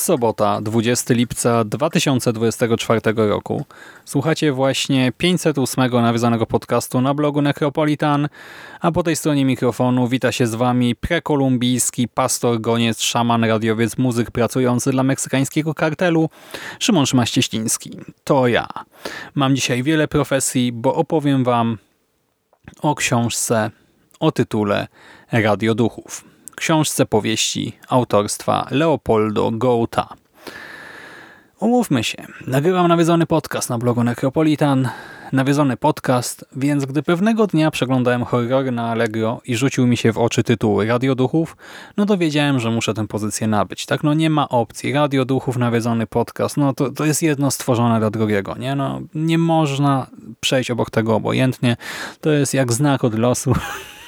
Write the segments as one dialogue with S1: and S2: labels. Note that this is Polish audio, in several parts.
S1: Sobota, 20 lipca 2024 roku. Słuchacie właśnie 508 nawiązanego podcastu na blogu Necropolitan, a po tej stronie mikrofonu wita się z wami prekolumbijski pastor, goniec, szaman, radiowiec, muzyk pracujący dla meksykańskiego kartelu Szymon Szymaścieśliński. To ja. Mam dzisiaj wiele profesji, bo opowiem wam o książce o tytule Radio Duchów książce powieści autorstwa Leopoldo Gouta. Umówmy się, nagrywam nawiedzony podcast na blogu Necropolitan, nawiedzony podcast, więc gdy pewnego dnia przeglądałem horrory na Allegro i rzucił mi się w oczy tytuły Radioduchów, no to wiedziałem, że muszę tę pozycję nabyć. Tak, no nie ma opcji. Radioduchów, nawiedzony podcast, no to, to jest jedno stworzone dla drugiego, nie? No nie można przejść obok tego obojętnie. To jest jak znak od losu.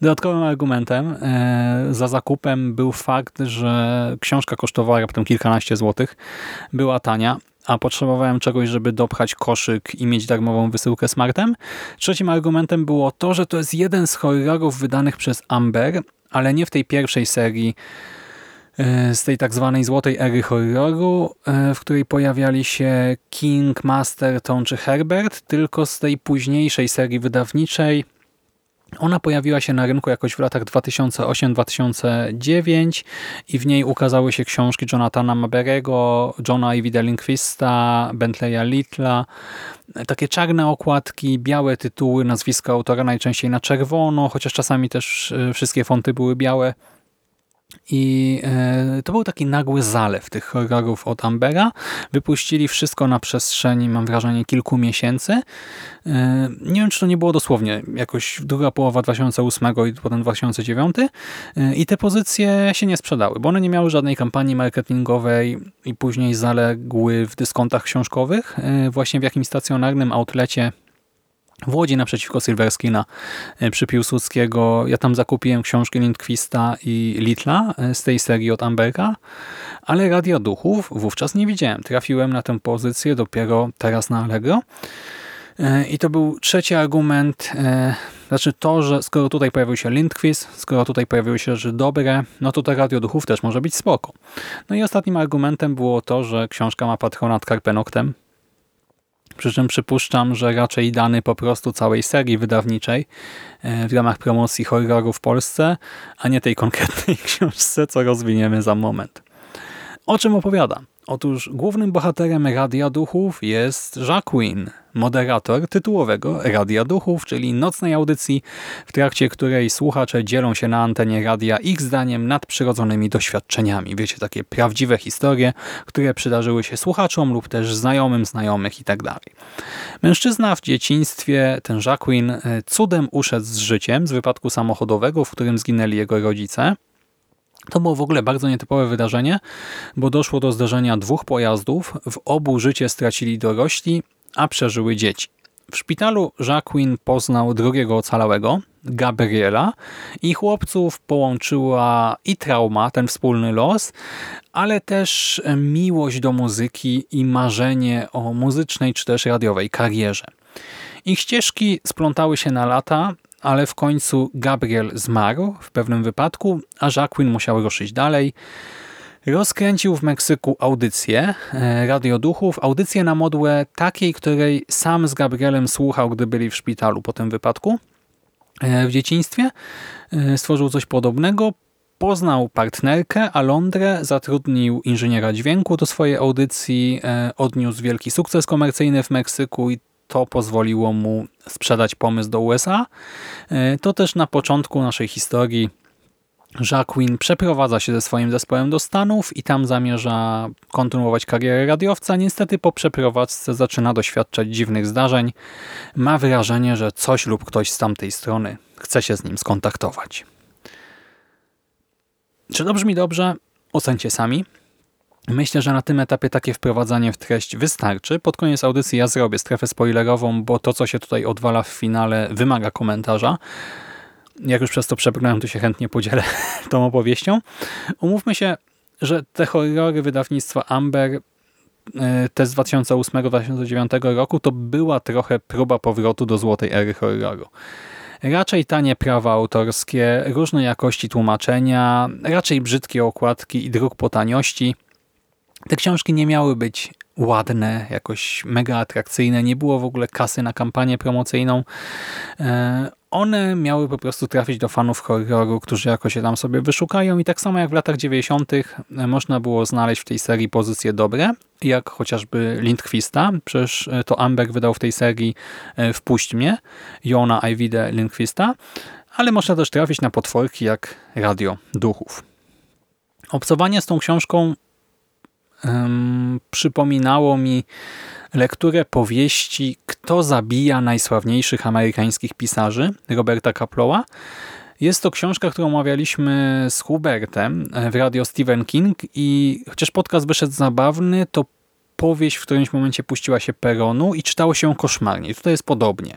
S1: Dodatkowym argumentem e, za zakupem był fakt, że książka kosztowała raptem kilkanaście złotych, była tania, a potrzebowałem czegoś, żeby dopchać koszyk i mieć darmową wysyłkę smartem. Trzecim argumentem było to, że to jest jeden z horrorów wydanych przez Amber, ale nie w tej pierwszej serii e, z tej tak zwanej złotej ery horroru, e, w której pojawiali się King, Masterton czy Herbert, tylko z tej późniejszej serii wydawniczej, ona pojawiła się na rynku jakoś w latach 2008-2009 i w niej ukazały się książki Jonathana Maberego, Johna Ivy Linquista, Bentleya Littla. Takie czarne okładki, białe tytuły, nazwiska autora najczęściej na czerwono, chociaż czasami też e, wszystkie fonty były białe. I e, to był taki nagły zalew tych horrorów od Ambera. Wypuścili wszystko na przestrzeni, mam wrażenie, kilku miesięcy. E, nie wiem, czy to nie było dosłownie jakoś druga połowa 2008 i potem 2009. E, I te pozycje się nie sprzedały, bo one nie miały żadnej kampanii marketingowej i później zaległy w dyskontach książkowych. Właśnie w jakimś stacjonarnym outlecie w Łodzi naprzeciwko Silverskina e, przy Piłsudskiego. Ja tam zakupiłem książki Lindquista i Litla e, z tej serii od Amberga, ale Radia Duchów wówczas nie widziałem. Trafiłem na tę pozycję dopiero teraz na Allegro. E, I to był trzeci argument, znaczy to, że skoro tutaj pojawił się Lindquist, skoro tutaj pojawiły się rzeczy dobre, no to to Radio Duchów też może być spoko. No i ostatnim argumentem było to, że książka ma patronat Karpenoktem, przy czym przypuszczam, że raczej dany po prostu całej serii wydawniczej e, w ramach promocji horroru w Polsce, a nie tej konkretnej książce, co rozwiniemy za moment. O czym opowiada? Otóż głównym bohaterem Radia Duchów jest Jacqueline, moderator tytułowego Radia Duchów, czyli nocnej audycji, w trakcie której słuchacze dzielą się na antenie radia ich zdaniem nadprzyrodzonymi doświadczeniami. Wiecie, takie prawdziwe historie, które przydarzyły się słuchaczom lub też znajomym znajomych itd. Tak Mężczyzna w dzieciństwie, ten Jacqueline, cudem uszedł z życiem z wypadku samochodowego, w którym zginęli jego rodzice. To było w ogóle bardzo nietypowe wydarzenie, bo doszło do zderzenia dwóch pojazdów. W obu życie stracili dorośli, a przeżyły dzieci. W szpitalu Jacqueline poznał drugiego ocalałego, Gabriela i chłopców połączyła i trauma, ten wspólny los, ale też miłość do muzyki i marzenie o muzycznej czy też radiowej karierze. Ich ścieżki splątały się na lata, ale w końcu Gabriel zmarł w pewnym wypadku, a Jacqueline musiał ruszyć dalej. Rozkręcił w Meksyku audycję e, Radio Duchów, audycję na modłę takiej, której sam z Gabrielem słuchał, gdy byli w szpitalu po tym wypadku e, w dzieciństwie. E, stworzył coś podobnego, poznał partnerkę, Alondrę, zatrudnił inżyniera dźwięku do swojej audycji, odniósł wielki sukces komercyjny w Meksyku i to pozwoliło mu sprzedać pomysł do USA. E, to też na początku naszej historii Jacqueline przeprowadza się ze swoim zespołem do Stanów i tam zamierza kontynuować karierę radiowca. Niestety po przeprowadzce zaczyna doświadczać dziwnych zdarzeń. Ma wrażenie, że coś lub ktoś z tamtej strony chce się z nim skontaktować. Czy to brzmi dobrze? Ocencie sami. Myślę, że na tym etapie takie wprowadzanie w treść wystarczy. Pod koniec audycji ja zrobię strefę spoilerową, bo to, co się tutaj odwala w finale, wymaga komentarza. Jak już przez to przebrnąłem, to się chętnie podzielę tą opowieścią. Umówmy się, że te horrory wydawnictwa Amber e, te z 2008-2009 roku to była trochę próba powrotu do złotej ery horroru. Raczej tanie prawa autorskie, różnej jakości tłumaczenia, raczej brzydkie okładki i druk po taniości. Te książki nie miały być ładne, jakoś mega atrakcyjne, nie było w ogóle kasy na kampanię promocyjną. E, one miały po prostu trafić do fanów horroru, którzy jakoś się tam sobie wyszukają i tak samo jak w latach 90. E, można było znaleźć w tej serii pozycje dobre, jak chociażby Lindquista, przecież e, to Amber wydał w tej serii Wpuść mnie, Jona Ajwide Lindquista, ale można też trafić na potworki jak Radio Duchów. Obcowanie z tą książką przypominało mi lekturę powieści Kto zabija najsławniejszych amerykańskich pisarzy Roberta Kaplowa. Jest to książka, którą omawialiśmy z Hubertem w radio Stephen King i chociaż podcast wyszedł zabawny, to powieść w którymś momencie puściła się peronu i czytało się koszmarnie. Tutaj jest podobnie.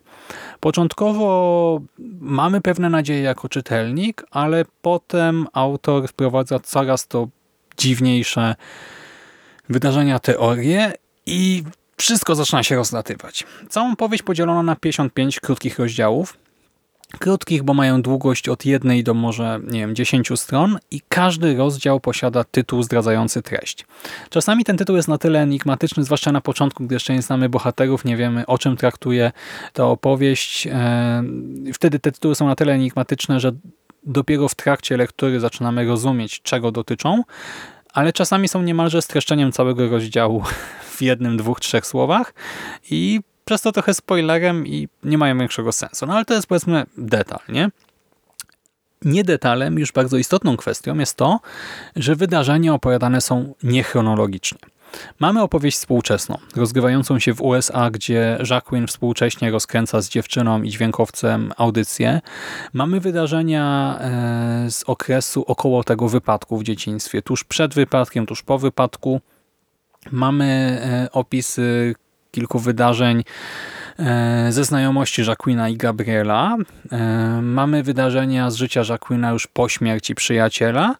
S1: Początkowo mamy pewne nadzieje jako czytelnik, ale potem autor wprowadza coraz to dziwniejsze wydarzenia, teorie i wszystko zaczyna się rozlatywać. Całą powieść podzielono na 55 krótkich rozdziałów. Krótkich, bo mają długość od jednej do może, nie wiem, 10 stron i każdy rozdział posiada tytuł zdradzający treść. Czasami ten tytuł jest na tyle enigmatyczny, zwłaszcza na początku, gdy jeszcze nie znamy bohaterów, nie wiemy o czym traktuje ta opowieść. E, wtedy te tytuły są na tyle enigmatyczne, że dopiero w trakcie lektury zaczynamy rozumieć, czego dotyczą, ale czasami są niemalże streszczeniem całego rozdziału w jednym, dwóch, trzech słowach i przez to trochę spoilerem i nie mają większego sensu. No ale to jest powiedzmy detal, nie? Nie detalem, już bardzo istotną kwestią jest to, że wydarzenia opowiadane są niechronologicznie. Mamy opowieść współczesną, rozgrywającą się w USA, gdzie Jacqueline współcześnie rozkręca z dziewczyną i dźwiękowcem audycję. Mamy wydarzenia e, z okresu około tego wypadku w dzieciństwie, tuż przed wypadkiem, tuż po wypadku. Mamy e, opisy kilku wydarzeń e, ze znajomości Jacqueline i Gabriela. Mamy wydarzenia z życia Jacqueline już po śmierci przyjaciela.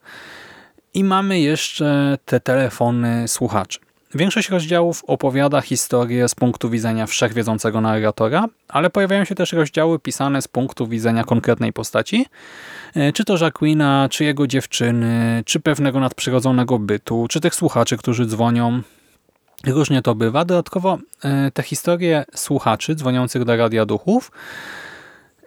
S1: I mamy jeszcze te telefony słuchaczy. Większość rozdziałów opowiada historię z punktu widzenia wszechwiedzącego narratora, ale pojawiają się też rozdziały pisane z punktu widzenia konkretnej postaci, e, czy to Jacquina, czy jego dziewczyny, czy pewnego nadprzyrodzonego bytu, czy tych słuchaczy, którzy dzwonią. Różnie to bywa. Dodatkowo e, te historie słuchaczy dzwoniących do Radia Duchów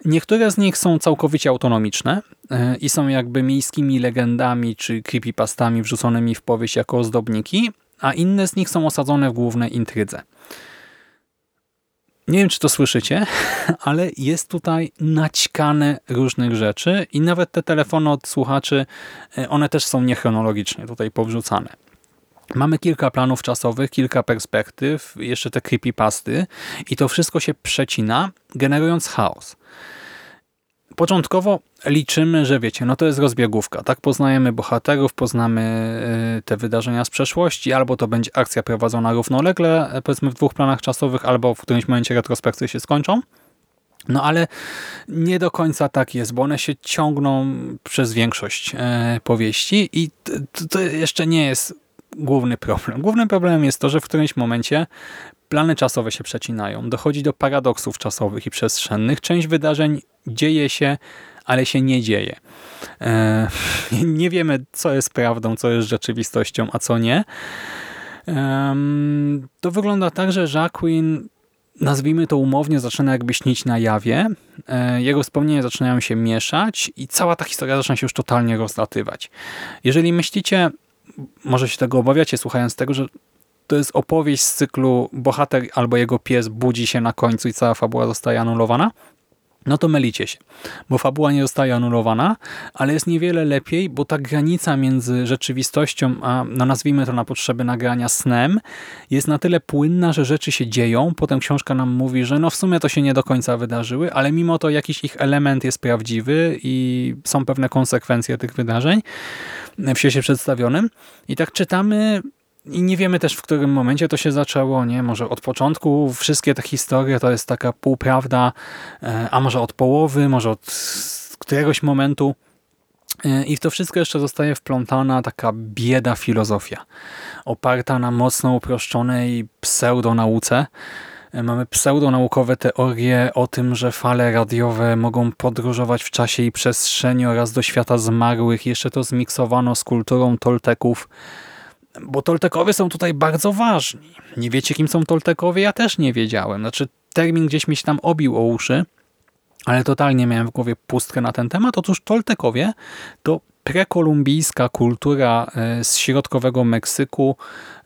S1: Niektóre z nich są całkowicie autonomiczne e, i są jakby miejskimi legendami czy creepypastami wrzuconymi w powieść jako ozdobniki, a inne z nich są osadzone w głównej intrydze. Nie wiem, czy to słyszycie, ale jest tutaj naćkane różnych rzeczy i nawet te telefony od słuchaczy, e, one też są niechronologicznie tutaj powrzucane. Mamy kilka planów czasowych, kilka perspektyw, jeszcze te creepypasty i to wszystko się przecina, generując chaos. Początkowo liczymy, że wiecie, no to jest rozbiegówka, tak? Poznajemy bohaterów, poznamy y, te wydarzenia z przeszłości, albo to będzie akcja prowadzona równolegle, e, powiedzmy w dwóch planach czasowych, albo w którymś momencie retrospekcje się skończą. No ale nie do końca tak jest, bo one się ciągną przez większość e, powieści i to jeszcze nie jest główny problem. Głównym problemem jest to, że w którymś momencie plany czasowe się przecinają. Dochodzi do paradoksów czasowych i przestrzennych. Część wydarzeń dzieje się, ale się nie dzieje. E, nie wiemy, co jest prawdą, co jest rzeczywistością, a co nie. to wygląda tak, że Jacqueline nazwijmy to umownie, zaczyna jakby śnić na jawie. E, jego wspomnienia zaczynają się mieszać i cała ta historia zaczyna się już totalnie rozlatywać. Jeżeli myślicie, może się tego obawiacie słuchając tego, że to jest opowieść z cyklu bohater albo jego pies budzi się na końcu i cała fabuła zostaje anulowana, no to mylicie się, bo fabuła nie zostaje anulowana, ale jest niewiele lepiej, bo ta granica między rzeczywistością, a no nazwijmy to na potrzeby nagrania snem, jest na tyle płynna, że rzeczy się dzieją. Potem książka nam mówi, że no w sumie to się nie do końca wydarzyły, ale mimo to jakiś ich element jest prawdziwy i są pewne konsekwencje tych wydarzeń w świecie przedstawionym. I tak czytamy i nie wiemy też, w którym momencie to się zaczęło, nie? Może od początku wszystkie te historie to jest taka półprawda, e, a może od połowy, może od któregoś momentu. E, I w to wszystko jeszcze zostaje wplątana taka bieda filozofia, oparta na mocno uproszczonej pseudonauce. E, mamy pseudonaukowe teorie o tym, że fale radiowe mogą podróżować w czasie i przestrzeni oraz do świata zmarłych. Jeszcze to zmiksowano z kulturą Tolteków, bo Toltekowie są tutaj bardzo ważni. Nie wiecie, kim są Toltekowie? Ja też nie wiedziałem. Znaczy, termin gdzieś mi się tam obił o uszy, ale totalnie miałem w głowie pustkę na ten temat. Otóż Toltekowie to prekolumbijska kultura e, z środkowego Meksyku,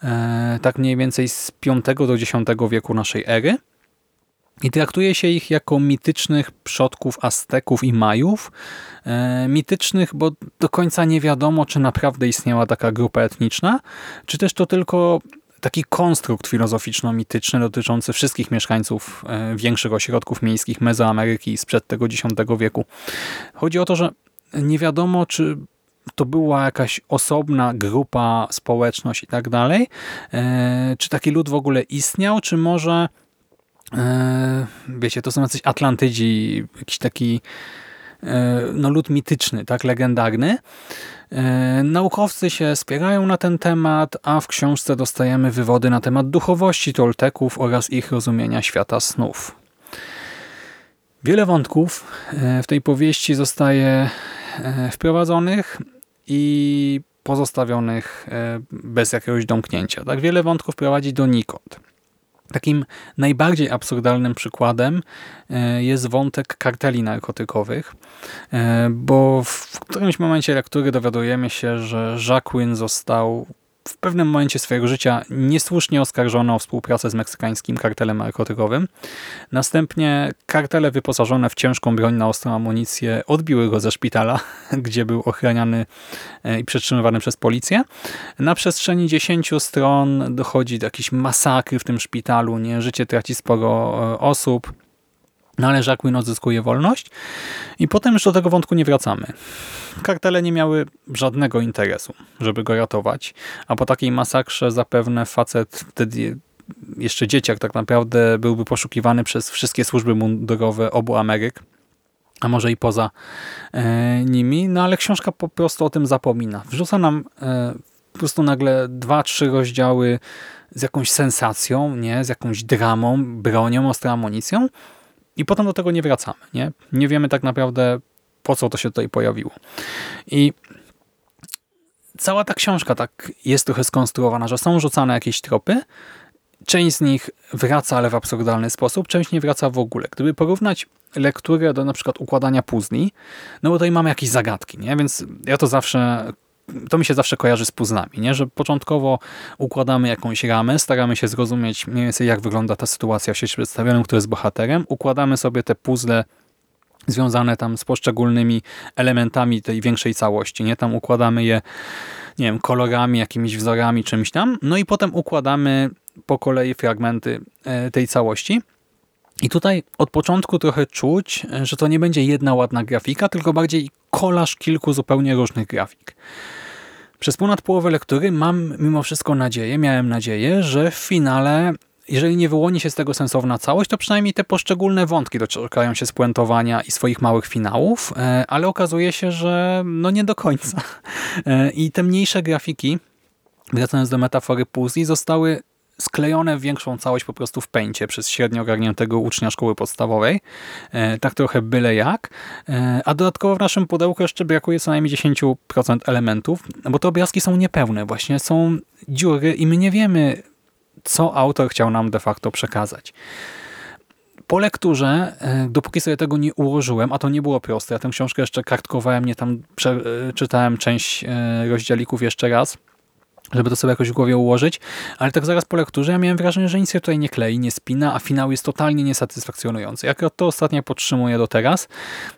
S1: e, tak mniej więcej z V do X wieku naszej ery. I traktuje się ich jako mitycznych przodków Azteków i Majów. E, mitycznych, bo do końca nie wiadomo, czy naprawdę istniała taka grupa etniczna, czy też to tylko taki konstrukt filozoficzno-mityczny dotyczący wszystkich mieszkańców e, większych ośrodków miejskich Mezoameryki sprzed tego X wieku. Chodzi o to, że nie wiadomo, czy to była jakaś osobna grupa, społeczność i tak dalej, e, czy taki lud w ogóle istniał, czy może wiecie, to są jacyś Atlantydzi, jakiś taki e, no, lud mityczny, tak, legendarny. E, naukowcy się spierają na ten temat, a w książce dostajemy wywody na temat duchowości Tolteków oraz ich rozumienia świata snów. Wiele wątków w tej powieści zostaje wprowadzonych i pozostawionych bez jakiegoś domknięcia. Tak wiele wątków prowadzi donikąd. Takim najbardziej absurdalnym przykładem e, jest wątek karteli narkotykowych, e, bo w którymś momencie lektury dowiadujemy się, że Jacqueline został w pewnym momencie swojego życia niesłusznie oskarżono o współpracę z meksykańskim kartelem narkotykowym. Następnie kartele wyposażone w ciężką broń na ostrą amunicję odbiły go ze szpitala, gdzie był ochraniany e, i przetrzymywany przez policję. Na przestrzeni 10 stron dochodzi do jakichś masakry w tym szpitalu, nie? życie traci sporo e, osób. No ale Jacqueline odzyskuje wolność i potem już do tego wątku nie wracamy. Kartele nie miały żadnego interesu, żeby go ratować, a po takiej masakrze zapewne facet wtedy jeszcze dzieciak tak naprawdę byłby poszukiwany przez wszystkie służby mundurowe obu Ameryk, a może i poza e, nimi, no ale książka po prostu o tym zapomina. Wrzuca nam e, po prostu nagle dwa, trzy rozdziały z jakąś sensacją, nie, z jakąś dramą, bronią, ostrą amunicją, i potem do tego nie wracamy. Nie, nie wiemy tak naprawdę, po co to się tutaj pojawiło. I cała ta książka tak jest trochę skonstruowana, że są rzucane jakieś tropy, część z nich wraca, ale w absurdalny sposób, część nie wraca w ogóle. Gdyby porównać lekturę do na przykład układania puzli, no bo tutaj mamy jakieś zagadki, nie? więc ja to zawsze to mi się zawsze kojarzy z puzzlami, nie? że początkowo układamy jakąś ramę, staramy się zrozumieć mniej więcej jak wygląda ta sytuacja w świecie przedstawionym, który jest bohaterem, układamy sobie te puzzle związane tam z poszczególnymi elementami tej większej całości, nie? Tam układamy je, nie wiem, kolorami, jakimiś wzorami, czymś tam, no i potem układamy po kolei fragmenty e, tej całości. I tutaj od początku trochę czuć, że to nie będzie jedna ładna grafika, tylko bardziej kolaż kilku zupełnie różnych grafik. Przez ponad połowę lektury mam mimo wszystko nadzieję, miałem nadzieję, że w finale, jeżeli nie wyłoni się z tego sensowna całość, to przynajmniej te poszczególne wątki doczekają się spuentowania i swoich małych finałów, e, ale okazuje się, że no nie do końca. E, I te mniejsze grafiki, wracając do metafory puzli, zostały sklejone w większą całość po prostu w pęcie przez średnio ogarniętego ucznia szkoły podstawowej. E, tak trochę byle jak. E, a dodatkowo w naszym pudełku jeszcze brakuje co najmniej 10% elementów, bo te obrazki są niepełne. Właśnie są dziury i my nie wiemy, co autor chciał nam de facto przekazać. po lekturze, e, dopóki sobie tego nie ułożyłem, a to nie było proste, ja tę książkę jeszcze kartkowałem, nie tam czytałem część rozdzielików jeszcze raz, żeby to sobie jakoś w głowie ułożyć, ale tak zaraz po lekturze ja miałem wrażenie, że nic się tutaj nie klei, nie spina, a finał jest totalnie niesatysfakcjonujący. Jak to ostatnio podtrzymuję do teraz,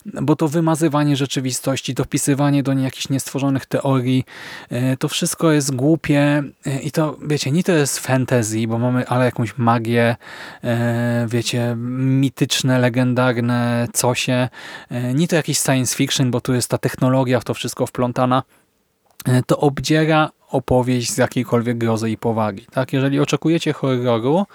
S1: bo to wymazywanie rzeczywistości, dopisywanie do niej jakichś niestworzonych teorii, e, to wszystko jest głupie e, i to, wiecie, nie to jest fantasy, bo mamy ale jakąś magię, e, wiecie, mityczne, legendarne cosie, nie to jakiś science fiction, bo tu jest ta technologia w to wszystko wplątana, to obdziera opowieść z jakiejkolwiek grozy i powagi. Tak? Jeżeli oczekujecie horroru,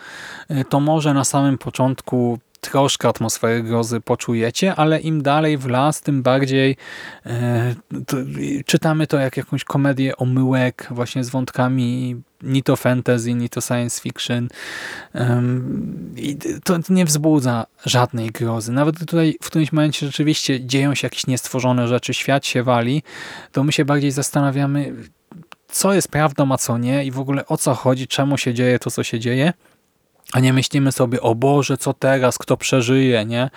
S1: e, to może na samym początku troszkę atmosfery grozy poczujecie, ale im dalej w las, tym bardziej e, to, czytamy to jak jakąś komedię omyłek właśnie z wątkami ni to fantasy, ni to science fiction. I to nie wzbudza żadnej grozy. Nawet tutaj w którymś momencie rzeczywiście dzieją się jakieś niestworzone rzeczy, świat się wali, to my się bardziej zastanawiamy, co jest prawdą, a co nie i w ogóle o co chodzi, czemu się dzieje to, co się dzieje, a nie myślimy sobie, o Boże, co teraz, kto przeżyje, nie?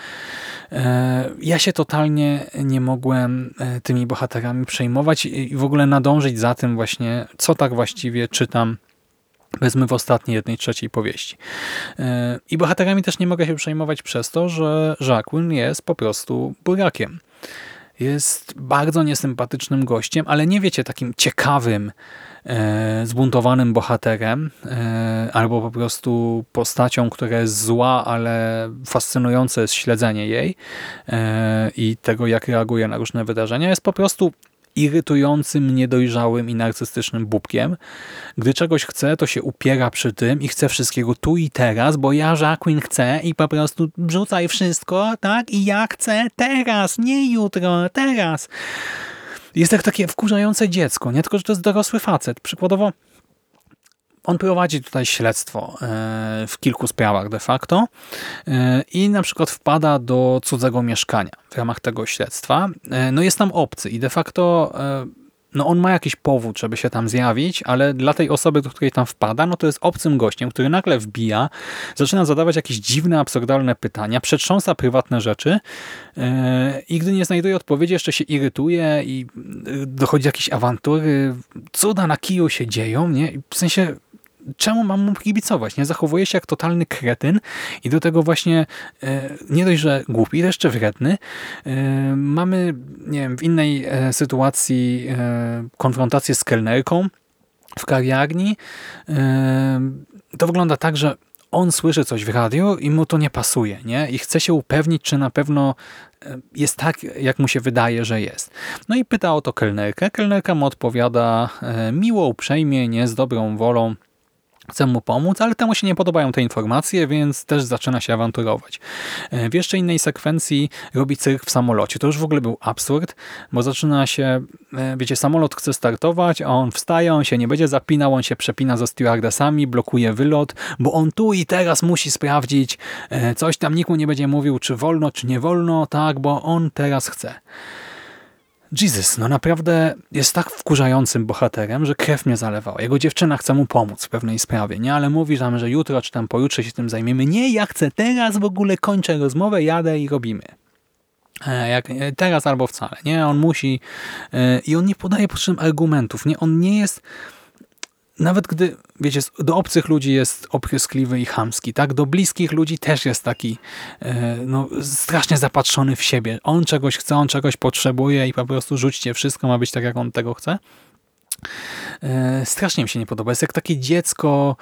S1: E, ja się totalnie nie mogłem e, tymi bohaterami przejmować i w ogóle nadążyć za tym właśnie, co tak właściwie czytam Wezmy w ostatniej jednej trzeciej powieści. E, I bohaterami też nie mogę się przejmować przez to, że Jacqueline jest po prostu burakiem jest bardzo niesympatycznym gościem, ale nie wiecie, takim ciekawym, e, zbuntowanym bohaterem, e, albo po prostu postacią, która jest zła, ale fascynujące jest śledzenie jej e, i tego, jak reaguje na różne wydarzenia. Jest po prostu irytującym, niedojrzałym i narcystycznym bubkiem. Gdy czegoś chce, to się upiera przy tym i chce wszystkiego tu i teraz, bo ja, Jacqueline, chcę i po prostu rzucaj wszystko, tak? I ja chcę teraz, nie jutro, teraz. Jest jak takie wkurzające dziecko, nie tylko, że to jest dorosły facet. Przykładowo on prowadzi tutaj śledztwo e, w kilku sprawach de facto e, i na przykład wpada do cudzego mieszkania w ramach tego śledztwa. E, no jest tam obcy i de facto no on ma jakiś powód, żeby się tam zjawić, ale dla tej osoby, do której tam wpada, no to jest obcym gościem, który nagle wbija, zaczyna zadawać jakieś dziwne, absurdalne pytania, przetrząsa prywatne rzeczy i gdy nie znajduje odpowiedzi, jeszcze się irytuje i dochodzi do jakiejś awantury, cuda na kiju się dzieją, nie? w sensie czemu mam mu kibicować? Nie zachowuje się jak totalny kretyn i do tego właśnie e, nie dość, że głupi, jeszcze wredny. E, mamy, nie wiem, w innej e, sytuacji konfrontację z kelnerką w kawiarni. To wygląda tak, że on słyszy coś w radiu i mu to nie pasuje, nie? I chce się upewnić, czy na pewno jest tak, jak mu się wydaje, że jest. No i pyta o to kelnerkę. Kelnerka mu odpowiada miło, uprzejmie, nie z dobrą wolą chce mu pomóc, ale temu się nie podobają te informacje, więc też zaczyna się awanturować. E, w jeszcze innej sekwencji robi cyrk w samolocie. To już w ogóle był absurd, bo zaczyna się, e, wiecie, samolot chce startować, a on wstaje, on się nie będzie zapinał, on się przepina ze stewardessami, blokuje wylot, bo on tu i teraz musi sprawdzić e, coś tam, nikt mu nie będzie mówił, czy wolno, czy nie wolno, tak, bo on teraz chce. Jesus, no naprawdę jest tak wkurzającym bohaterem, że krew mnie zalewała. Jego dziewczyna chce mu pomóc w pewnej sprawie, nie? Ale mówi tam, że jutro czy tam pojutrze się tym zajmiemy. Nie, ja chcę teraz w ogóle kończę rozmowę, jadę i robimy. E, jak e, teraz albo wcale, nie? On musi e, i on nie podaje potrzebnych argumentów, nie? On nie jest nawet gdy, wiecie, do obcych ludzi jest opryskliwy i chamski, tak? Do bliskich ludzi też jest taki e, no, strasznie zapatrzony w siebie. On czegoś chce, on czegoś potrzebuje i po prostu rzućcie wszystko, ma być tak, jak on tego chce. E, strasznie mi się nie podoba. Jest jak takie dziecko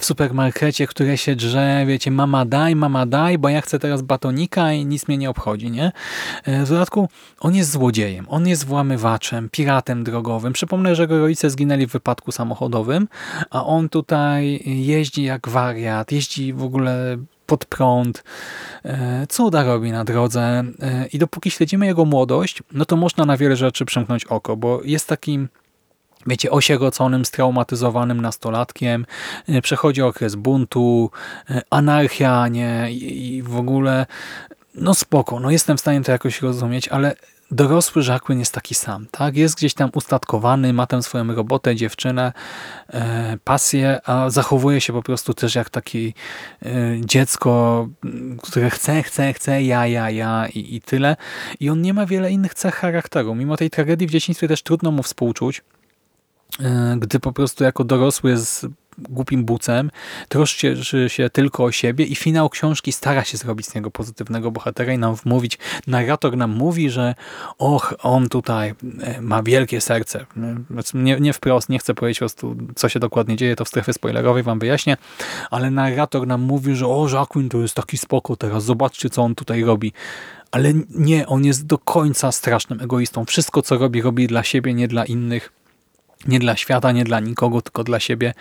S1: w supermarkecie, które się drze, wiecie, mama daj, mama daj, bo ja chcę teraz batonika i nic mnie nie obchodzi, nie? E, w dodatku on jest złodziejem, on jest włamywaczem, piratem drogowym. Przypomnę, że jego rodzice zginęli w wypadku samochodowym, a on tutaj jeździ jak wariat, jeździ w ogóle pod prąd, e, cuda robi na drodze i dopóki śledzimy jego młodość, no to można na wiele rzeczy przymknąć oko, bo jest takim wiecie, osieroconym, straumatyzowanym nastolatkiem, e, przechodzi okres buntu, e, anarchia, nie, i w ogóle, no spoko, no jestem w stanie to jakoś rozumieć, ale dorosły Jacqueline jest taki sam. tak? Jest gdzieś tam ustatkowany, ma tam swoją robotę, dziewczynę, e, pasję, a zachowuje się po prostu też jak taki e, dziecko, które chce, chce, chce, ja, ja, ja i, i tyle. I on nie ma wiele innych cech charakteru. Mimo tej tragedii w dzieciństwie też trudno mu współczuć, gdy po prostu jako dorosły jest głupim bucem, troszczy się tylko o siebie i finał książki stara się zrobić z niego pozytywnego bohatera i nam wmówić, narrator nam mówi, że och, on tutaj e, ma wielkie serce. Nie, nie wprost, nie chcę powiedzieć po prostu, co się dokładnie dzieje, to w strefie spoilerowej wam wyjaśnię, ale narrator nam mówi, że o, Jacqueline to jest taki spoko teraz, zobaczcie, co on tutaj robi. Ale nie, on jest do końca strasznym egoistą. Wszystko, co robi, robi dla siebie, nie dla innych nie dla świata, nie dla nikogo, tylko dla siebie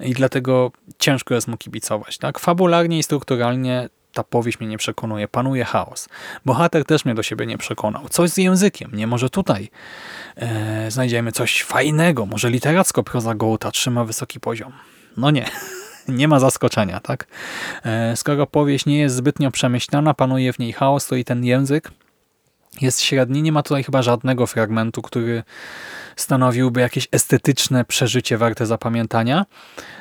S1: i dlatego ciężko jest mu kibicować. Tak? Fabularnie i strukturalnie ta powieść mnie nie przekonuje. Panuje chaos. Bohater też mnie do siebie nie przekonał. Coś z językiem. Nie może tutaj e, znajdziemy coś fajnego. Może literacko proza Gołta trzyma wysoki poziom. No nie. nie ma zaskoczenia, tak? E, skoro powieść nie jest zbytnio przemyślana, panuje w niej chaos, to i ten język jest średni. Nie ma tutaj chyba żadnego fragmentu, który stanowiłby jakieś estetyczne przeżycie warte zapamiętania.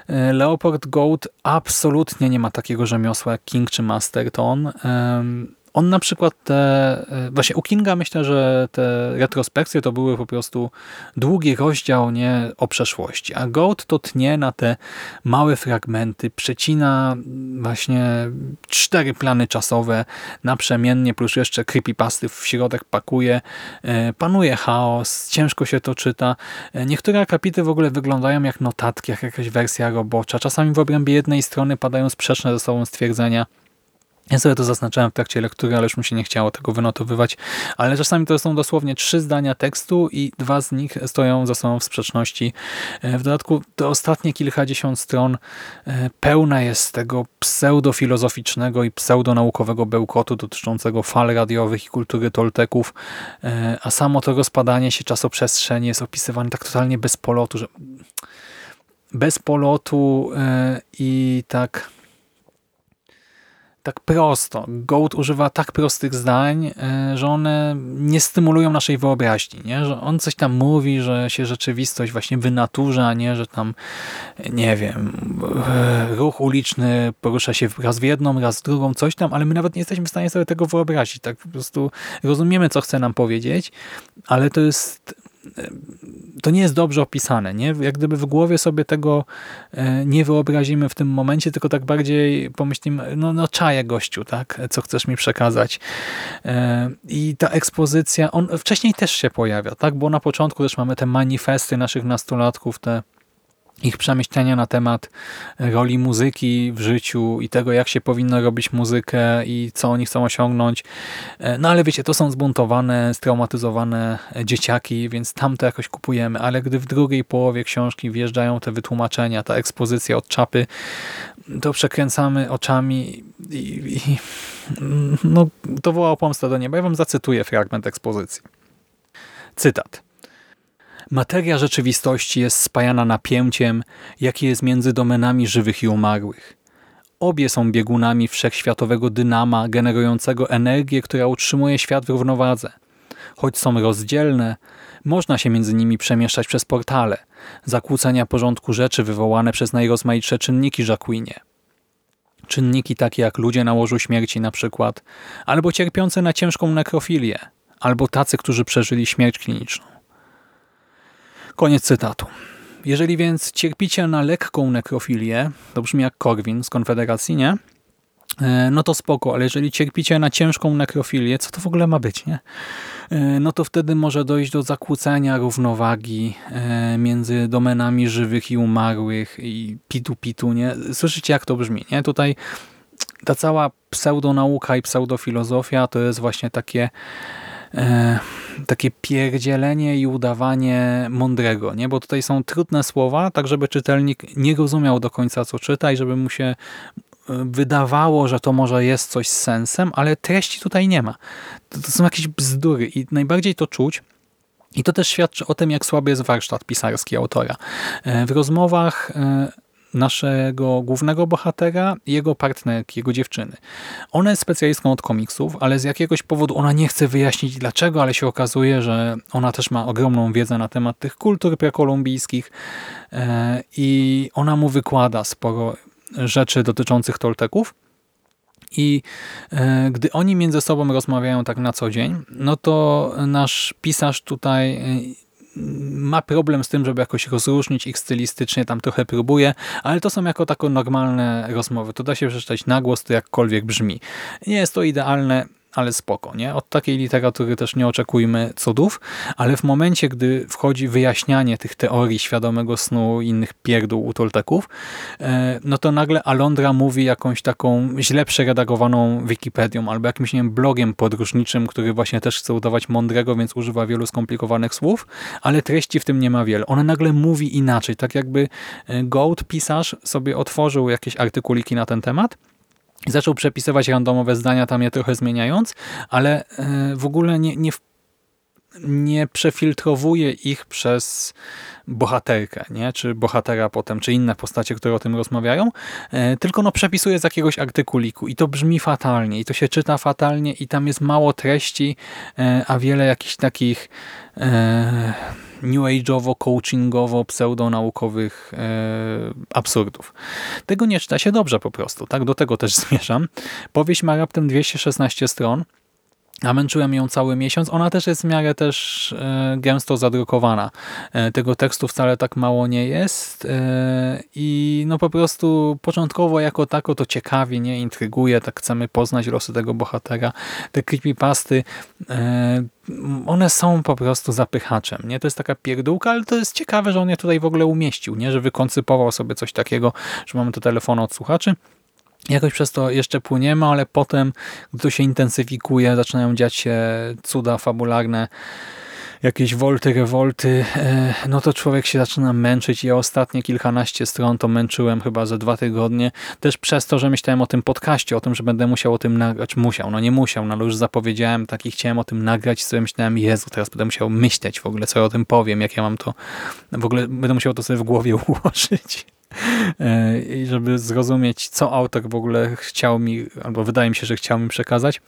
S1: E, Leopold Gold absolutnie nie ma takiego rzemiosła jak King czy Masterton. On na przykład te, e, właśnie u Kinga myślę, że te retrospekcje to były po prostu długi rozdział nie o przeszłości, a Goat to tnie na te małe fragmenty, przecina właśnie cztery plany czasowe naprzemiennie, plus jeszcze creepypasty w środek pakuje, e, panuje chaos, ciężko się to czyta. E, niektóre akapity w ogóle wyglądają jak notatki, jak jakaś wersja robocza. Czasami w obrębie jednej strony padają sprzeczne ze sobą stwierdzenia, ja sobie to zaznaczałem w trakcie lektury, ale już mi się nie chciało tego wynotowywać. Ale czasami to są dosłownie trzy zdania tekstu i dwa z nich stoją za sobą w sprzeczności. E, w dodatku te ostatnie kilkadziesiąt stron e, pełna jest tego pseudofilozoficznego i pseudonaukowego bełkotu dotyczącego fal radiowych i kultury Tolteków, e, a samo to rozpadanie się czasoprzestrzeni jest opisywane tak totalnie bez polotu, że bez polotu i tak tak prosto. Goat używa tak prostych zdań, e, że one nie stymulują naszej wyobraźni. Nie? Że on coś tam mówi, że się rzeczywistość właśnie wynaturza, nie? że tam, nie wiem, e, ruch uliczny porusza się raz w jedną, raz w drugą, coś tam, ale my nawet nie jesteśmy w stanie sobie tego wyobrazić. Tak po prostu rozumiemy, co chce nam powiedzieć, ale to jest to nie jest dobrze opisane. Nie? Jak gdyby w głowie sobie tego e, nie wyobrazimy w tym momencie, tylko tak bardziej pomyślimy, no, no czaję gościu, tak? co chcesz mi przekazać. E, I ta ekspozycja, on wcześniej też się pojawia, tak? bo na początku też mamy te manifesty naszych nastolatków, te ich przemyślenia na temat roli muzyki w życiu i tego, jak się powinno robić muzykę i co oni chcą osiągnąć. No ale wiecie, to są zbuntowane, straumatyzowane dzieciaki, więc tam to jakoś kupujemy, ale gdy w drugiej połowie książki wjeżdżają te wytłumaczenia, ta ekspozycja od czapy, to przekręcamy oczami i, i no, to woła o pomstę do nieba. Ja wam zacytuję fragment ekspozycji. Cytat. Materia rzeczywistości jest spajana napięciem, jakie jest między domenami żywych i umarłych. Obie są biegunami wszechświatowego dynama generującego energię, która utrzymuje świat w równowadze. Choć są rozdzielne, można się między nimi przemieszczać przez portale, zakłócenia porządku rzeczy wywołane przez najrozmaitsze czynniki Jacquinie. Czynniki takie jak ludzie na łożu śmierci na przykład, albo cierpiące na ciężką nekrofilię, albo tacy, którzy przeżyli śmierć kliniczną. Koniec cytatu. Jeżeli więc cierpicie na lekką nekrofilię, to brzmi jak Korwin z Konfederacji, nie? E, no to spoko, ale jeżeli cierpicie na ciężką nekrofilię, co to w ogóle ma być, nie? E, no to wtedy może dojść do zakłócenia równowagi e, między domenami żywych i umarłych i pitu-pitu, nie? Słyszycie jak to brzmi, nie? Tutaj ta cała pseudonauka i pseudofilozofia to jest właśnie takie e, takie pierdzielenie i udawanie mądrego, nie? bo tutaj są trudne słowa, tak żeby czytelnik nie rozumiał do końca co czyta i żeby mu się e, wydawało, że to może jest coś z sensem, ale treści tutaj nie ma. To, to są jakieś bzdury i najbardziej to czuć i to też świadczy o tym, jak słaby jest warsztat pisarski autora. E, w rozmowach e, naszego głównego bohatera i jego partnerki, jego dziewczyny. Ona jest specjalistką od komiksów, ale z jakiegoś powodu ona nie chce wyjaśnić dlaczego, ale się okazuje, że ona też ma ogromną wiedzę na temat tych kultur prekolumbijskich e, i ona mu wykłada sporo rzeczy dotyczących Tolteków. I e, gdy oni między sobą rozmawiają tak na co dzień, no to nasz pisarz tutaj e, ma problem z tym, żeby jakoś rozróżnić ich stylistycznie, tam trochę próbuje, ale to są jako tako normalne rozmowy. To da się przeczytać na głos, to jakkolwiek brzmi. Nie jest to idealne, ale spoko, nie? Od takiej literatury też nie oczekujmy cudów, ale w momencie, gdy wchodzi wyjaśnianie tych teorii świadomego snu i innych pierdół u Tolteków, e, no to nagle Alondra mówi jakąś taką źle przeredagowaną Wikipedią albo jakimś, nie wiem, blogiem podróżniczym, który właśnie też chce udawać mądrego, więc używa wielu skomplikowanych słów, ale treści w tym nie ma wiele. Ona nagle mówi inaczej, tak jakby e, Gold, pisarz, sobie otworzył jakieś artykuliki na ten temat Zaczął przepisywać randomowe zdania, tam je trochę zmieniając, ale e, w ogóle nie, nie, nie przefiltrowuje ich przez bohaterkę, nie? czy bohatera potem, czy inne postacie, które o tym rozmawiają, e, tylko no przepisuje z jakiegoś artykuliku i to brzmi fatalnie i to się czyta fatalnie i tam jest mało treści, e, a wiele jakichś takich new age'owo, coachingowo, pseudonaukowych e, absurdów. Tego nie czyta się dobrze po prostu, tak? Do tego też zmierzam. Powieść ma raptem 216 stron, a męczyłem ją cały miesiąc. Ona też jest w miarę też e, gęsto zadrukowana. E, tego tekstu wcale tak mało nie jest e, i no po prostu początkowo jako tako to ciekawie, nie intryguje, tak chcemy poznać losy tego bohatera. Te creepypasty one są po prostu zapychaczem. Nie? To jest taka pierdółka, ale to jest ciekawe, że on je tutaj w ogóle umieścił, nie? że wykoncypował sobie coś takiego, że mamy tu telefon od słuchaczy Jakoś przez to jeszcze płyniemy, ale potem, gdy to się intensyfikuje, zaczynają dziać się cuda fabularne, jakieś wolty, rewolty, e, no to człowiek się zaczyna męczyć. Ja ostatnie kilkanaście stron to męczyłem chyba za dwa tygodnie. Też przez to, że myślałem o tym podcaście, o tym, że będę musiał o tym nagrać. Musiał, no nie musiał, no ale już zapowiedziałem tak i chciałem o tym nagrać, sobie myślałem, Jezu, teraz będę musiał myśleć w ogóle, co ja o tym powiem, jak ja mam to, w ogóle będę musiał to sobie w głowie ułożyć. E, i żeby zrozumieć, co autor w ogóle chciał mi, albo wydaje mi się, że chciał mi przekazać.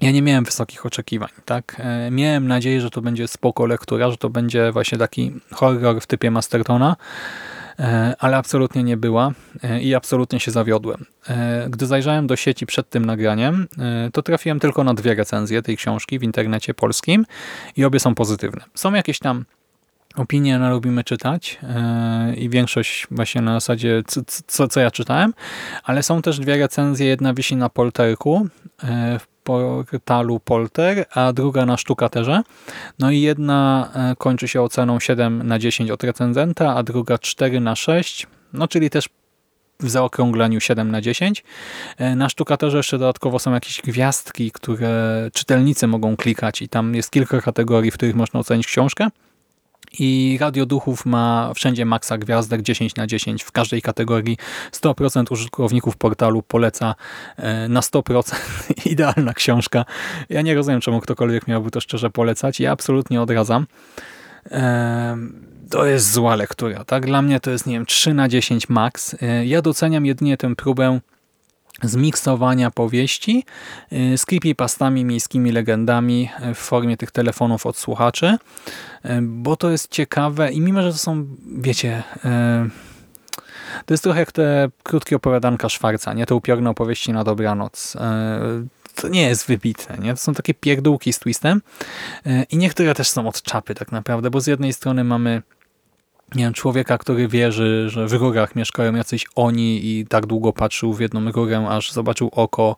S1: Ja nie miałem wysokich oczekiwań, tak? E, miałem nadzieję, że to będzie spoko lektura, że to będzie właśnie taki horror w typie Mastertona, e, ale absolutnie nie była i absolutnie się zawiodłem. Gdy zajrzałem do sieci przed tym nagraniem, to trafiłem tylko na dwie recenzje tej książki w internecie polskim i obie są pozytywne. Są jakieś tam opinie no, lubimy czytać yy, i większość właśnie na zasadzie co, co, ja czytałem, ale są też dwie recenzje, jedna wisi na Polterku yy, w portalu Polter, a druga na Sztukaterze. No i jedna yy, kończy się oceną 7 na 10 od recenzenta, a druga 4 na 6, no czyli też w zaokrągleniu 7 na 10. Na sztukaterze jeszcze dodatkowo są jakieś gwiazdki, które czytelnicy mogą klikać i tam jest kilka kategorii, w których można ocenić książkę. I Radio Duchów ma wszędzie maksa gwiazdek 10 na 10 w każdej kategorii. 100% użytkowników portalu poleca e, na 100%. Idealna książka. Ja nie rozumiem, czemu ktokolwiek miałby to szczerze polecać. Ja absolutnie odradzam. E, to jest zła lektura. Tak? Dla mnie to jest, nie wiem, 3 na 10 max. E, ja doceniam jedynie tę próbę zmiksowania powieści y, z creepypastami, miejskimi legendami w formie tych telefonów od słuchaczy, y, bo to jest ciekawe i mimo, że to są, wiecie, y, to jest trochę jak te krótkie opowiadanka Szwarca, nie te upiorne opowieści na dobranoc. To nie jest wybitne, nie? To są takie pierdółki z twistem i niektóre też są od czapy tak naprawdę, bo z jednej strony mamy nie wiem, człowieka, który wierzy, że w rurach mieszkają jacyś oni i tak długo patrzył w jedną rurę, aż zobaczył oko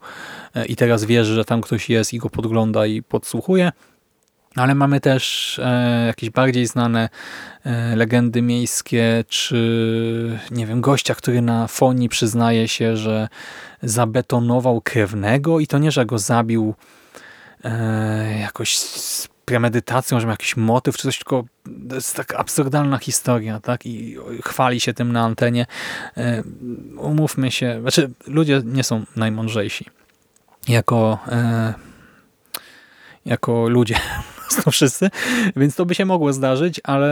S1: e, i teraz wierzy, że tam ktoś jest i go podgląda i podsłuchuje. Ale mamy też e, jakieś bardziej znane e, legendy miejskie, czy nie wiem, gościa, który na fonii przyznaje się, że zabetonował krewnego i to nie, że go zabił jakoś premedytacją, że ma jakiś motyw czy coś, tylko to jest taka absurdalna historia, tak? I chwali się tym na antenie. E, umówmy się, znaczy ludzie nie są najmądrzejsi. Jako, e, jako ludzie prostu wszyscy, więc to by się mogło zdarzyć, ale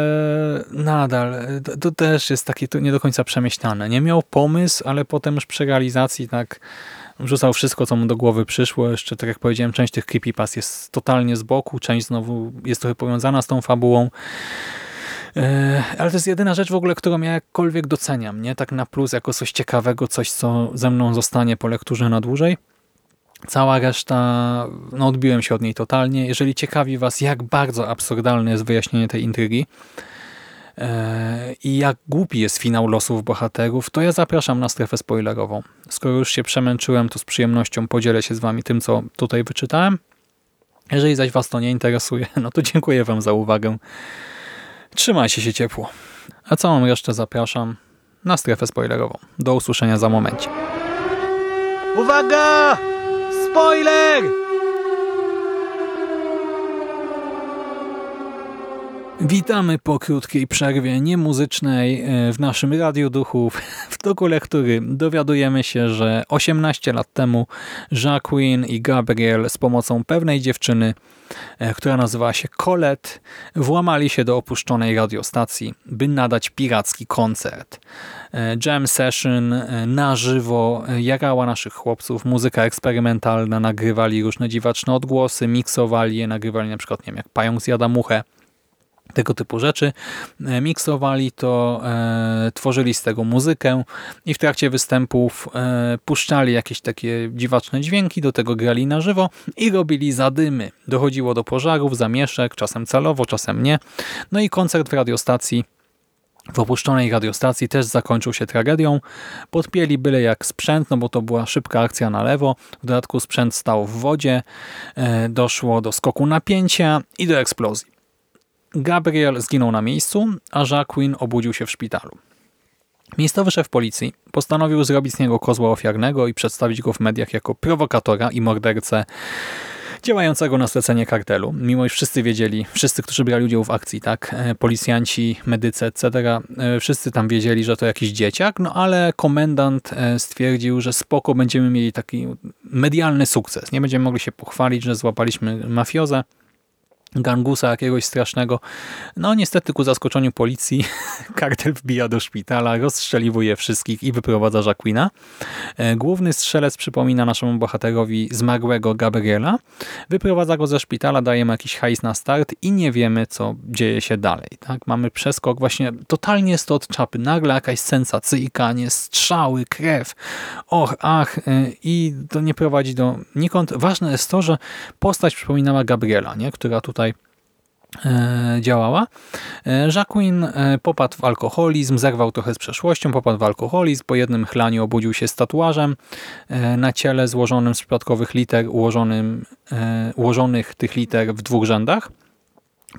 S1: nadal to, to też jest takie to nie do końca przemyślane. Nie miał pomysł, ale potem już przy realizacji tak wrzucał wszystko, co mu do głowy przyszło. Jeszcze, tak jak powiedziałem, część tych creepypast jest totalnie z boku, część znowu jest trochę powiązana z tą fabułą. E, ale to jest jedyna rzecz w ogóle, którą ja jakkolwiek doceniam, nie? Tak na plus, jako coś ciekawego, coś, co ze mną zostanie po lekturze na dłużej. Cała reszta, no odbiłem się od niej totalnie. Jeżeli ciekawi Was, jak bardzo absurdalne jest wyjaśnienie tej intrygi i jak głupi jest finał losów bohaterów, to ja zapraszam na strefę spoilerową. Skoro już się przemęczyłem, to z przyjemnością podzielę się z Wami tym, co tutaj wyczytałem. Jeżeli zaś Was to nie interesuje, no to dziękuję Wam za uwagę. Trzymajcie się ciepło. A całą resztę zapraszam na strefę spoilerową. Do usłyszenia za momencie.
S2: Uwaga! Spoiler!
S1: Witamy po krótkiej przerwie niemuzycznej e, w naszym Radiu Duchów. W toku lektury dowiadujemy się, że 18 lat temu Jacqueline i Gabriel z pomocą pewnej dziewczyny, e, która nazywała się Colette, włamali się do opuszczonej radiostacji, by nadać piracki koncert. E, jam session na żywo jarała naszych chłopców, muzyka eksperymentalna, nagrywali różne dziwaczne odgłosy, miksowali je, nagrywali na przykład, nie wiem, jak pająk zjada muchę, tego typu rzeczy. E, miksowali to, e, tworzyli z tego muzykę i w trakcie występów e, puszczali jakieś takie dziwaczne dźwięki, do tego grali na żywo i robili zadymy. Dochodziło do pożarów, zamieszek, czasem celowo, czasem nie. No i koncert w radiostacji w opuszczonej radiostacji też zakończył się tragedią. Podpięli byle jak sprzęt, no bo to była szybka akcja na lewo. W dodatku sprzęt stał w wodzie, e, doszło do skoku napięcia i do eksplozji. Gabriel zginął na miejscu, a Jacqueline obudził się w szpitalu. Miejscowy szef policji postanowił zrobić z niego kozła ofiarnego i przedstawić go w mediach jako prowokatora i mordercę działającego na zlecenie kartelu. Mimo iż wszyscy wiedzieli, wszyscy, którzy brali udział w akcji, tak, e, policjanci, medycy, etc., e, wszyscy tam wiedzieli, że to jakiś dzieciak, no ale komendant e, stwierdził, że spoko, będziemy mieli taki medialny sukces. Nie będziemy mogli się pochwalić, że złapaliśmy mafiozę, gangusa jakiegoś strasznego. No niestety ku zaskoczeniu policji kartel wbija do szpitala, rozstrzeliwuje wszystkich i wyprowadza Jacquina. E, główny strzelec przypomina naszemu bohaterowi zmarłego Gabriela. Wyprowadza go ze szpitala, daje mu jakiś hajs na start i nie wiemy, co dzieje się dalej. Tak? Mamy przeskok właśnie totalnie jest to od czapy. Nagle jakaś sensacyjka, nie strzały, krew. Och, ach. E, I to nie prowadzi do nikąd. Ważne jest to, że postać przypominała Gabriela, nie? która tutaj E, działała. E, Jacqueline e, popadł w alkoholizm, zerwał trochę z przeszłością, popadł w alkoholizm, po jednym chlaniu obudził się z tatuażem na ciele złożonym z przypadkowych liter, ułożonym, ułożonych tych liter w dwóch rzędach.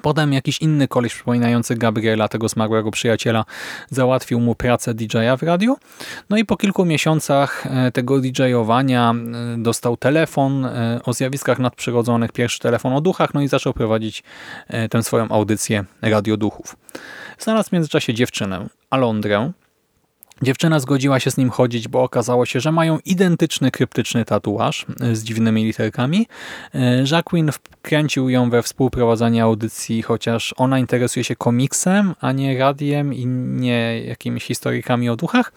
S1: Potem jakiś inny koleś przypominający Gabriela, tego zmarłego przyjaciela, załatwił mu pracę DJ-a w radiu. No i po kilku miesiącach e, tego DJ-owania e, dostał telefon e, o zjawiskach nadprzyrodzonych, pierwszy telefon o duchach, no i zaczął prowadzić tę swoją audycję Radio Duchów. Znalazł w międzyczasie dziewczynę, Alondrę, Dziewczyna zgodziła się z nim chodzić, bo okazało się, że mają identyczny kryptyczny tatuaż e, z dziwnymi literkami. E, Jacqueline wkręcił ją we współprowadzenie audycji, chociaż ona interesuje się komiksem, a nie radiem i nie jakimiś historykami o duchach.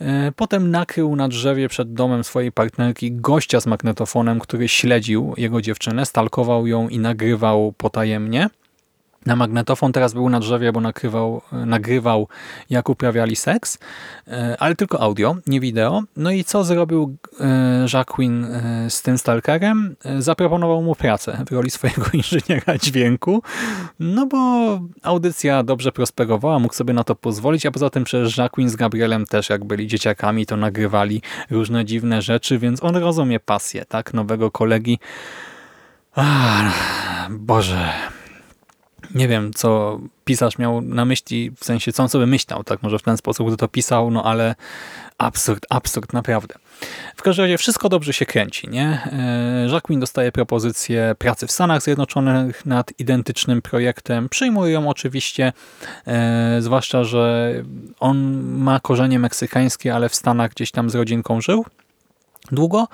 S1: E, potem nakrył na drzewie przed domem swojej partnerki gościa z magnetofonem, który śledził jego dziewczynę, stalkował ją i nagrywał potajemnie na magnetofon, teraz był na drzewie, bo nakrywał, nagrywał jak uprawiali seks, e, ale tylko audio, nie wideo. No i co zrobił e, Jacqueline e, z tym stalkerem? Zaproponował mu pracę w roli swojego inżyniera dźwięku, no bo audycja dobrze prosperowała, mógł sobie na to pozwolić, a poza tym przecież Jacqueline z Gabrielem też jak byli dzieciakami, to nagrywali różne dziwne rzeczy, więc on rozumie pasję, tak, nowego kolegi. Ach, Boże, nie wiem, co pisarz miał na myśli, w sensie, co on sobie myślał, tak, może w ten sposób, gdy to pisał, no ale absurd, absurd, naprawdę. W każdym razie wszystko dobrze się kręci, nie? E, Jacqueline dostaje propozycję pracy w Stanach Zjednoczonych nad identycznym projektem. Przyjmuje ją oczywiście, e, zwłaszcza, że on ma korzenie meksykańskie, ale w Stanach gdzieś tam z rodzinką żył. Długo.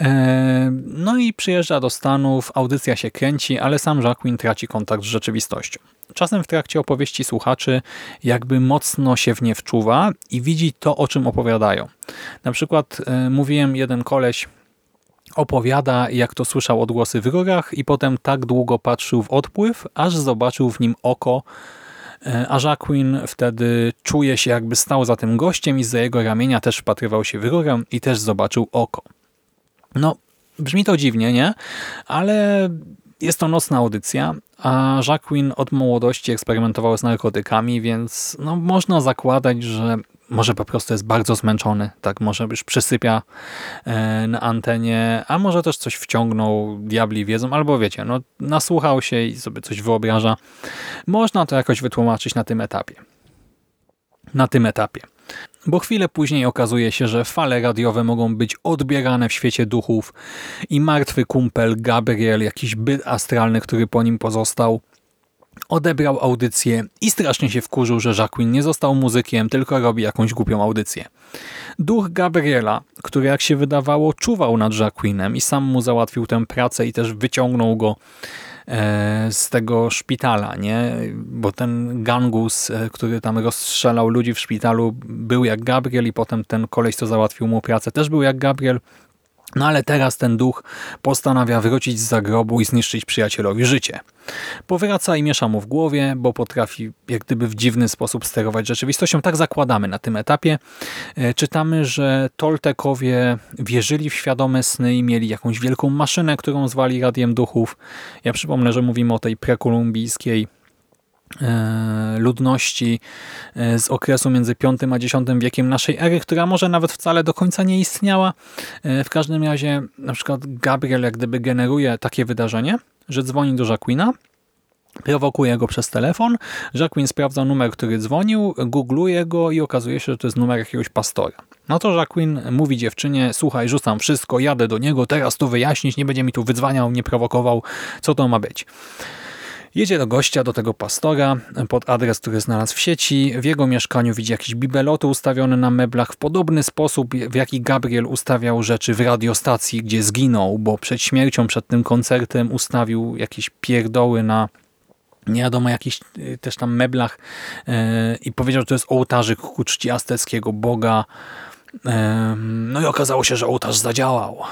S1: E, no i przyjeżdża do Stanów, audycja się kręci, ale sam Jacqueline traci kontakt z rzeczywistością. Czasem w trakcie opowieści słuchaczy jakby mocno się w nie wczuwa i widzi to, o czym opowiadają. Na przykład e, mówiłem, jeden koleś opowiada, jak to słyszał odgłosy w rurach i potem tak długo patrzył w odpływ, aż zobaczył w nim oko, a Jacqueline wtedy czuje się jakby stał za tym gościem i za jego ramienia też wpatrywał się w rurę i też zobaczył oko. No, brzmi to dziwnie, nie? Ale jest to nocna audycja, a Jacqueline od młodości eksperymentował z narkotykami, więc no, można zakładać, że może po prostu jest bardzo zmęczony, tak może już przysypia e, na antenie, a może też coś wciągnął, diabli wiedzą, albo wiecie, no nasłuchał się i sobie coś wyobraża. Można to jakoś wytłumaczyć na tym etapie. Na tym etapie. Bo chwilę później okazuje się, że fale radiowe mogą być odbierane w świecie duchów i martwy kumpel Gabriel, jakiś byt astralny, który po nim pozostał, odebrał audycję i strasznie się wkurzył, że Jacqueline nie został muzykiem, tylko robi jakąś głupią audycję. Duch Gabriela, który jak się wydawało czuwał nad Jacqueline i sam mu załatwił tę pracę i też wyciągnął go e, z tego szpitala, nie? Bo ten gangus, e, który tam rozstrzelał ludzi w szpitalu, był jak Gabriel i potem ten koleś, co załatwił mu pracę, też był jak Gabriel. No ale teraz ten duch postanawia wrócić z zagrobu i zniszczyć przyjacielowi życie. Powraca i miesza mu w głowie, bo potrafi jak gdyby w dziwny sposób sterować rzeczywistością. Tak zakładamy na tym etapie. E, czytamy, że Toltekowie wierzyli w świadome sny i mieli jakąś wielką maszynę, którą zwali Radiem Duchów. Ja przypomnę, że mówimy o tej prekolumbijskiej ludności e, z okresu między V a X wiekiem naszej ery, która może nawet wcale do końca nie istniała. E, w każdym razie na przykład Gabriel jak gdyby generuje takie wydarzenie, że dzwoni do Jacquina, prowokuje go przez telefon, Jacqueline sprawdza numer, który dzwonił, googluje go i okazuje się, że to jest numer jakiegoś pastora. No to Jacqueline mówi dziewczynie, słuchaj, rzucam wszystko, jadę do niego, teraz to wyjaśnić, nie będzie mi tu wydzwaniał, nie prowokował, co to ma być. Jedzie do gościa, do tego pastora, pod adres, który znalazł w sieci. W jego mieszkaniu widzi jakieś bibeloty ustawione na meblach w podobny sposób, w jaki Gabriel ustawiał rzeczy w radiostacji, gdzie zginął, bo przed śmiercią, przed tym koncertem ustawił jakieś pierdoły na nie wiadomo, jakichś y, też tam meblach yy, i powiedział, że to jest ołtarzyk ku czci azteckiego boga. No i okazało się, że ołtarz zadziałał.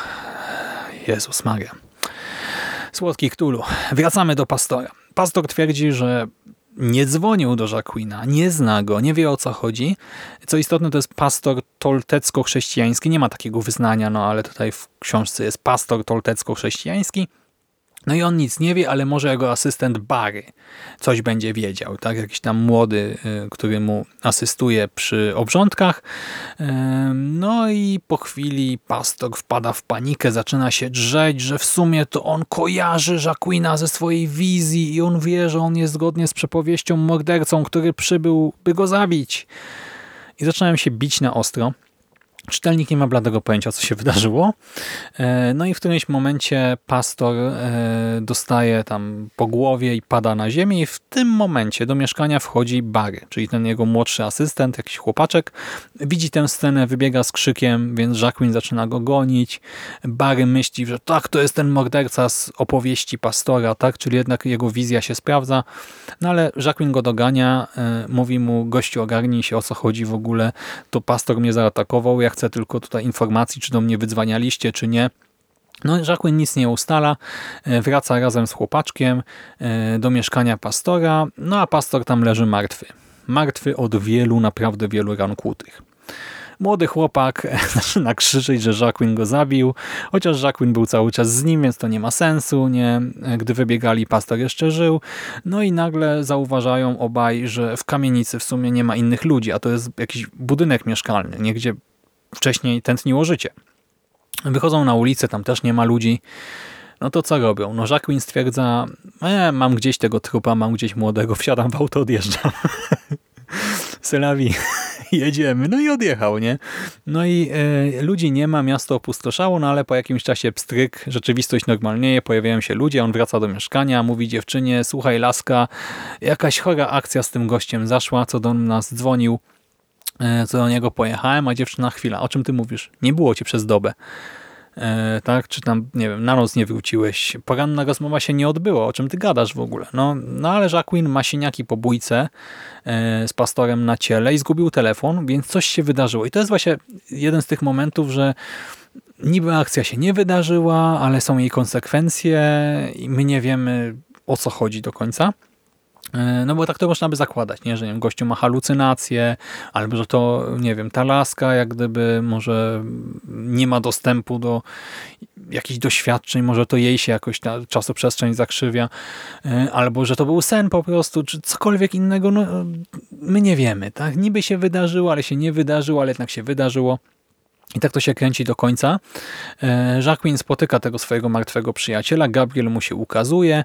S1: Jezus Maria. Słodki Ktulu. Wracamy do pastora. Pastor twierdzi, że nie dzwonił do Jacquina, nie zna go, nie wie o co chodzi. Co istotne, to jest pastor toltecko-chrześcijański. Nie ma takiego wyznania, no ale tutaj w książce jest pastor toltecko-chrześcijański. No i on nic nie wie, ale może jego asystent Barry coś będzie wiedział. tak? Jakiś tam młody, y, który mu asystuje przy obrządkach. No i po chwili pastor wpada w panikę, zaczyna się drzeć, że w sumie to on kojarzy Jacquina ze swojej wizji i on wie, że on jest zgodnie z przepowieścią mordercą, który przybył, by go zabić. I zaczynają się bić na ostro. Czytelnik nie ma bladego pojęcia, co się wydarzyło. E, no i w którymś momencie pastor e, dostaje tam po głowie i pada na ziemię i w tym momencie do mieszkania wchodzi Barry, czyli ten jego młodszy asystent, jakiś chłopaczek. Widzi tę scenę, wybiega z krzykiem, więc Jacqueline zaczyna go gonić. Barry myśli, że tak, to jest ten morderca z opowieści pastora, tak, czyli jednak jego wizja się sprawdza. No ale Jacqueline go dogania, e, mówi mu, gościu ogarnij się, o co chodzi w ogóle, to pastor mnie zaatakował, jak chcę tylko tutaj informacji, czy do mnie wydzwanialiście, czy nie. No, Jacqueline nic nie ustala, e, wraca razem z chłopaczkiem e, do mieszkania pastora, no a pastor tam leży martwy. Martwy od wielu, naprawdę wielu ran kłutych. Młody chłopak zaczyna krzyczeć, że Jacqueline go zabił, chociaż Jacqueline był cały czas z nim, więc to nie ma sensu, nie? Gdy wybiegali, pastor jeszcze żył. No i nagle zauważają obaj, że w kamienicy w sumie nie ma innych ludzi, a to jest jakiś budynek mieszkalny, nie? gdzie wcześniej tętniło życie. Wychodzą na ulicę, tam też nie ma ludzi. No to co robią? No Jacqueline stwierdza, e, mam gdzieś tego trupa, mam gdzieś młodego, wsiadam w auto, odjeżdżam. Selawi, jedziemy. No i odjechał, nie? No i e, ludzi nie ma, miasto opustoszało, no ale po jakimś czasie pstryk, rzeczywistość normalnieje, pojawiają się ludzie, on wraca do mieszkania, mówi dziewczynie, słuchaj laska, jakaś chora akcja z tym gościem zaszła, co do nas dzwonił, co do niego pojechałem, a dziewczyna chwila, o czym ty mówisz? Nie było cię przez dobę. E, tak? Czy tam, nie wiem, na noc nie wróciłeś. Poranna rozmowa się nie odbyła. O czym ty gadasz w ogóle? No, no ale Jacqueline ma siniaki po bójce e, z pastorem na ciele i zgubił telefon, więc coś się wydarzyło. I to jest właśnie jeden z tych momentów, że niby akcja się nie wydarzyła, ale są jej konsekwencje i my nie wiemy o co chodzi do końca. E, no bo tak to można by zakładać, nie? że nie wiem, gościu ma halucynacje, albo że to, nie wiem, ta laska jak gdyby może nie ma dostępu do jakichś doświadczeń, może to jej się jakoś ta czasoprzestrzeń zakrzywia, e, albo że to był sen po prostu, czy cokolwiek innego, no my nie wiemy, tak? Niby się wydarzyło, ale się nie wydarzyło, ale jednak się wydarzyło. I tak to się kręci do końca. E, Jacqueline spotyka tego swojego martwego przyjaciela, Gabriel mu się ukazuje,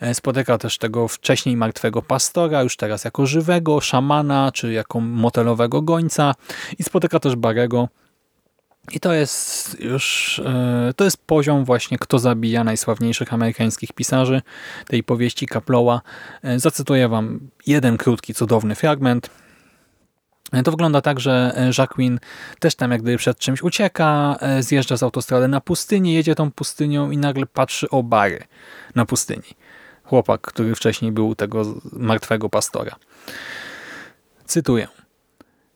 S1: e, spotyka też tego wcześniej martwego pastora, już teraz jako żywego, szamana, czy jako motelowego gońca i spotyka też Barego. I to jest już, e, to jest poziom właśnie kto zabija najsławniejszych amerykańskich pisarzy tej powieści Kaplowa. Zacytuję wam jeden krótki, cudowny fragment. To wygląda tak, że e, Jacqueline też tam jak gdyby przed czymś ucieka, e, zjeżdża z autostrady na pustynię, jedzie tą pustynią i nagle patrzy o bary na pustyni. Chłopak, który wcześniej był tego martwego pastora. Cytuję.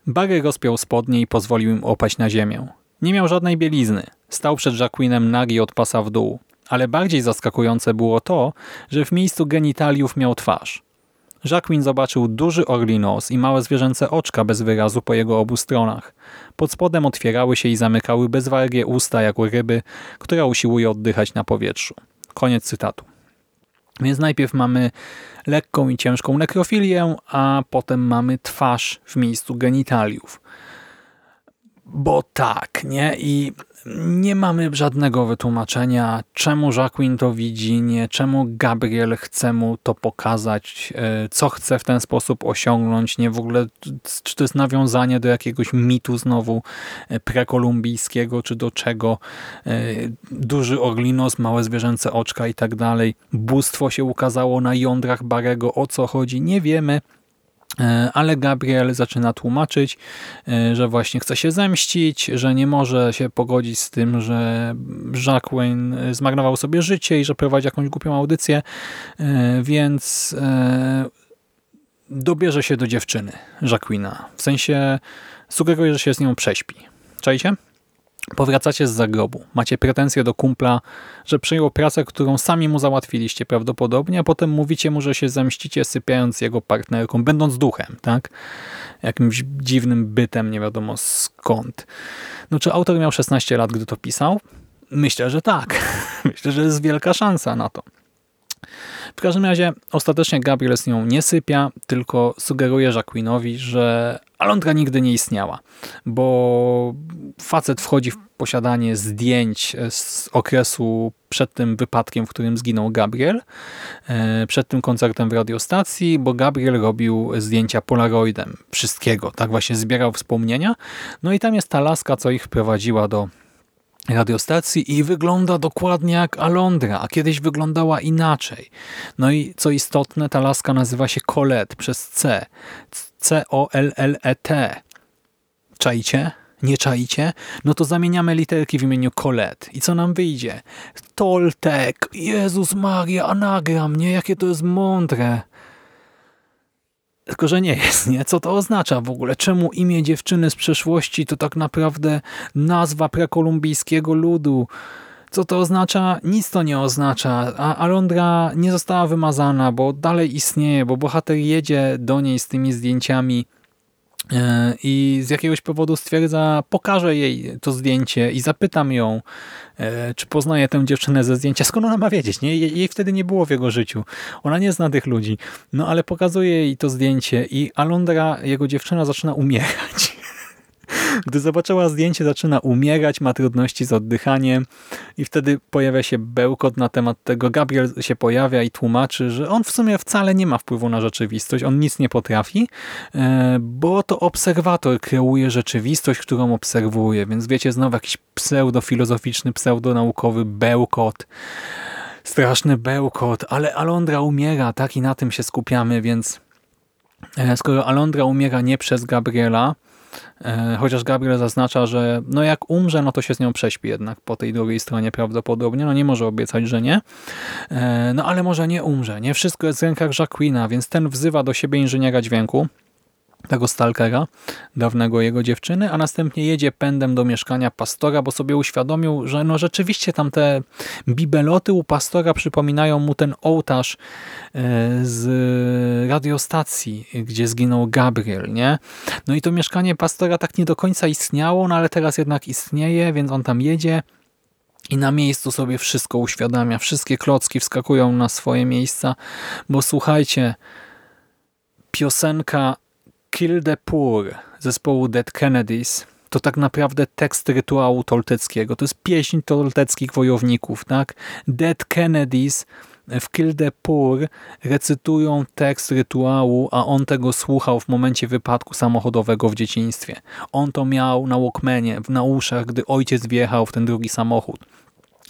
S1: Barry rozpiął spodnie i pozwolił im opaść na ziemię. Nie miał żadnej bielizny. Stał przed Jacqueline nagi od pasa w dół. Ale bardziej zaskakujące było to, że w miejscu genitaliów miał twarz. Jacqueline zobaczył duży orli nos i małe zwierzęce oczka bez wyrazu po jego obu stronach. Pod spodem otwierały się i zamykały bezwargie usta jak u ryby, która usiłuje oddychać na powietrzu. Koniec cytatu. Więc najpierw mamy lekką i ciężką nekrofilię, a potem mamy twarz w miejscu genitaliów. Bo tak, nie? I nie mamy żadnego wytłumaczenia, czemu Jacqueline to widzi, nie, czemu Gabriel chce mu to pokazać, e, co chce w ten sposób osiągnąć, nie w ogóle, czy to jest nawiązanie do jakiegoś mitu znowu e, prekolumbijskiego, czy do czego. E, duży orlinos, małe zwierzęce oczka i tak dalej. Bóstwo się ukazało na jądrach Barego, o co chodzi, nie wiemy. E, ale Gabriel zaczyna tłumaczyć, e, że właśnie chce się zemścić, że nie może się pogodzić z tym, że Jacqueline zmarnował sobie życie i że prowadzi jakąś głupią audycję, e, więc dobierze się do dziewczyny Jacqueline. W sensie sugeruje, że się z nią prześpi. Czajcie? Powracacie z zagrobu. Macie pretensje do kumpla, że przyjął pracę, którą sami mu załatwiliście prawdopodobnie, a potem mówicie mu, że się zemścicie sypiając jego partnerką, będąc duchem, tak? Jakimś dziwnym bytem, nie wiadomo skąd. No czy autor miał 16 lat, gdy to pisał? Myślę, że tak. Myślę, że jest wielka szansa na to. W każdym razie ostatecznie Gabriel z nią nie sypia, tylko sugeruje Jacqueline, że Alondra nigdy nie istniała, bo facet wchodzi w posiadanie zdjęć z okresu przed tym wypadkiem, w którym zginął Gabriel, e, przed tym koncertem w radiostacji, bo Gabriel robił zdjęcia polaroidem wszystkiego, tak właśnie zbierał wspomnienia. No i tam jest ta laska, co ich wprowadziła do radiostacji i wygląda dokładnie jak Alondra, a kiedyś wyglądała inaczej. No i co istotne, ta laska nazywa się Colette przez C. C-O-L-L-E-T. Czajcie? Nie czajcie? No to zamieniamy literki w imieniu Colette. I co nam wyjdzie? Toltek! Jezus Maria, anagram, nie? Jakie to jest mądre. Tylko, że nie jest, nie? Co to oznacza w ogóle? Czemu imię dziewczyny z przeszłości to tak naprawdę nazwa prekolumbijskiego ludu? Co to oznacza? Nic to nie oznacza. A Alondra nie została wymazana, bo dalej istnieje, bo bohater jedzie do niej z tymi zdjęciami E, i z jakiegoś powodu stwierdza, pokażę jej to zdjęcie i zapytam ją, czy poznaje tę dziewczynę ze zdjęcia. Skąd ona ma wiedzieć? Nie? Jej wtedy nie było w jego życiu. Ona nie zna tych ludzi. No ale pokazuje jej to zdjęcie i Alondra, jego dziewczyna, zaczyna umierać. Gdy zobaczyła zdjęcie, zaczyna umierać, ma trudności z oddychaniem i wtedy pojawia się bełkot na temat tego. Gabriel się pojawia i tłumaczy, że on w sumie wcale nie ma wpływu na rzeczywistość, on nic nie potrafi, e, bo to obserwator kreuje rzeczywistość, którą obserwuje, więc wiecie, znowu jakiś pseudofilozoficzny, pseudonaukowy bełkot. Straszny bełkot, ale Alondra umiera, tak? I na tym się skupiamy, więc e, skoro Alondra umiera nie przez Gabriela, chociaż Gabriel zaznacza, że no jak umrze, no to się z nią prześpi jednak po tej drugiej stronie prawdopodobnie. No nie może obiecać, że nie. E, no ale może nie umrze. Nie wszystko jest w rękach Jacqueline, więc ten wzywa do siebie inżyniera dźwięku tego stalkera, dawnego jego dziewczyny, a następnie jedzie pędem do mieszkania pastora, bo sobie uświadomił, że no rzeczywiście tam te bibeloty u pastora przypominają mu ten ołtarz e, z radiostacji, gdzie zginął Gabriel, nie? No i to mieszkanie pastora tak nie do końca istniało, no ale teraz jednak istnieje, więc on tam jedzie i na miejscu sobie wszystko uświadamia, wszystkie klocki wskakują na swoje miejsca, bo słuchajcie, piosenka Kill the Poor zespołu Dead Kennedys to tak naprawdę tekst rytuału tolteckiego. To jest pieśń tolteckich wojowników. tak? Dead Kennedys w Kill the Poor recytują tekst rytuału, a on tego słuchał w momencie wypadku samochodowego w dzieciństwie. On to miał na Walkmanie, na uszach, gdy ojciec wjechał w ten drugi samochód.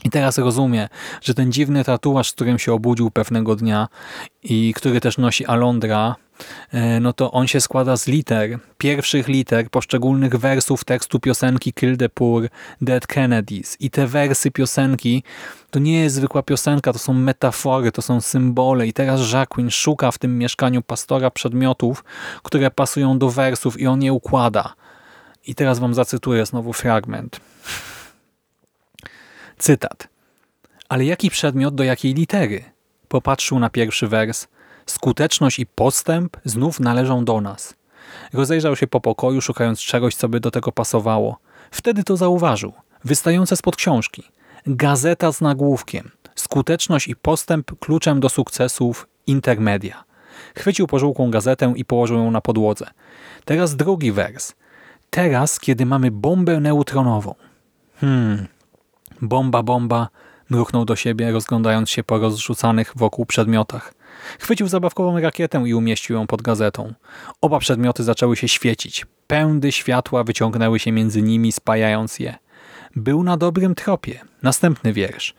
S1: I teraz rozumie, że ten dziwny tatuaż, z którym się obudził pewnego dnia i który też nosi Alondra, no to on się składa z liter, pierwszych liter poszczególnych wersów tekstu piosenki Kill the Poor, Dead Kennedys. I te wersy piosenki to nie jest zwykła piosenka, to są metafory, to są symbole. I teraz Jacqueline szuka w tym mieszkaniu pastora przedmiotów, które pasują do wersów i on je układa. I teraz wam zacytuję znowu fragment. Cytat. Ale jaki przedmiot do jakiej litery? Popatrzył na pierwszy wers. Skuteczność i postęp znów należą do nas. Rozejrzał się po pokoju, szukając czegoś, co by do tego pasowało. Wtedy to zauważył. Wystające spod książki. Gazeta z nagłówkiem. Skuteczność i postęp kluczem do sukcesów intermedia. Chwycił pożółką gazetę i położył ją na podłodze. Teraz drugi wers. Teraz, kiedy mamy bombę neutronową. Hmm, Bomba, bomba, mruchnął do siebie, rozglądając się po rozrzucanych wokół przedmiotach. Chwycił zabawkową rakietę i umieścił ją pod gazetą. Oba przedmioty zaczęły się świecić. Pędy światła wyciągnęły się między nimi, spajając je. Był na dobrym tropie. Następny wiersz.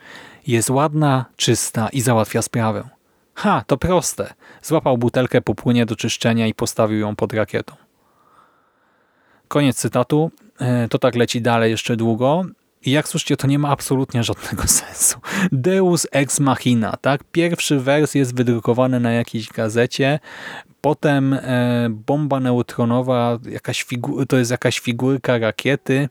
S1: Jest ładna, czysta i załatwia sprawę. Ha, to proste. Złapał butelkę po płynie do czyszczenia i postawił ją pod rakietą. Koniec cytatu. E, to tak leci dalej jeszcze długo. I jak słyszycie, to nie ma absolutnie żadnego sensu. Deus ex machina, tak? Pierwszy wers jest wydrukowany na jakiejś gazecie, potem e, bomba neutronowa, jakaś to jest jakaś figurka rakiety,